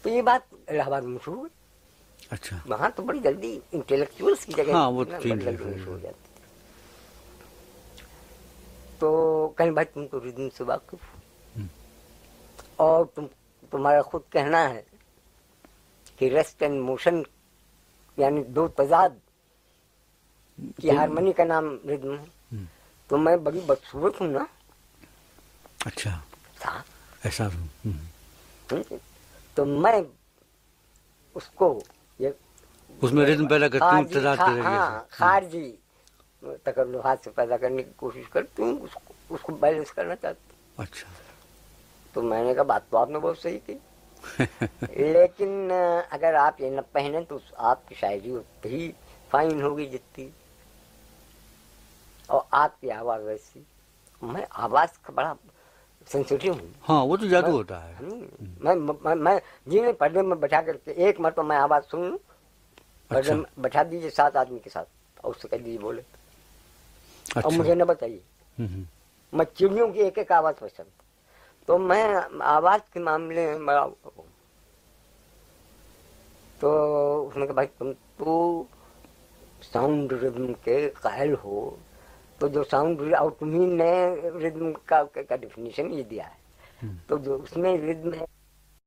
تو یہ بات الہ آباد مشہور ہوئی۔ وہاں تو بڑی جلدی انٹلیکچوئلس کی جگہ تو کہیں بھائی تم تو ریزن سے واقف اور تم تمہارا خود کہنا ہے کہ ریسٹ اینڈ موشن یعنی دو تضاد کی ہارمونی کا نام ردم ہے۔ تو میں بڑی بدسورت ہوں نا۔ اچھا۔ ہاں۔ ایسا تو میں اس کو اس میں رزم پیدا کرتی ہوں تضاد ہاں خارجی۔ تکلفات سے پیدا کرنے کی کوشش کرتی ہوں اس کو اس کو بیلنس کرنا چاہتے ہوں اچھا۔ تو میں نے کہا بات تو آپ نے بہت صحیح کی۔ (laughs) لیکن اگر آپ یہ نہ پہنیں تو آپ کی شاعری اتنی فائن ہوگی جتنی۔ اور آپ کی آواز ویسی۔ میں آواز کا بڑا سینسیٹیو ہوں۔ ہاں وہ تو جادو ہوتا ہے۔ میں میں جی میں پردے میں بٹھا کر کے ایک مرتبہ میں آواز سن لوں۔ اچھا۔ بٹھا دیجیے سات آدمی کے ساتھ اور اس سے کہہ دیجیے بولے۔ اور مجھے نہ بتائیے۔ میں چڑیوں کی ایک ایک آواز پسند تو میں آواز کے معاملے میں بڑا تو اس نے کہا بھائی تم تو ساؤنڈ ردم کے قائل ہو۔ تو جو ساؤنڈ اور تمہیں نئے ردم کا ڈیفینیشن یہ دیا ہے۔ تو جو اس میں ردم ہے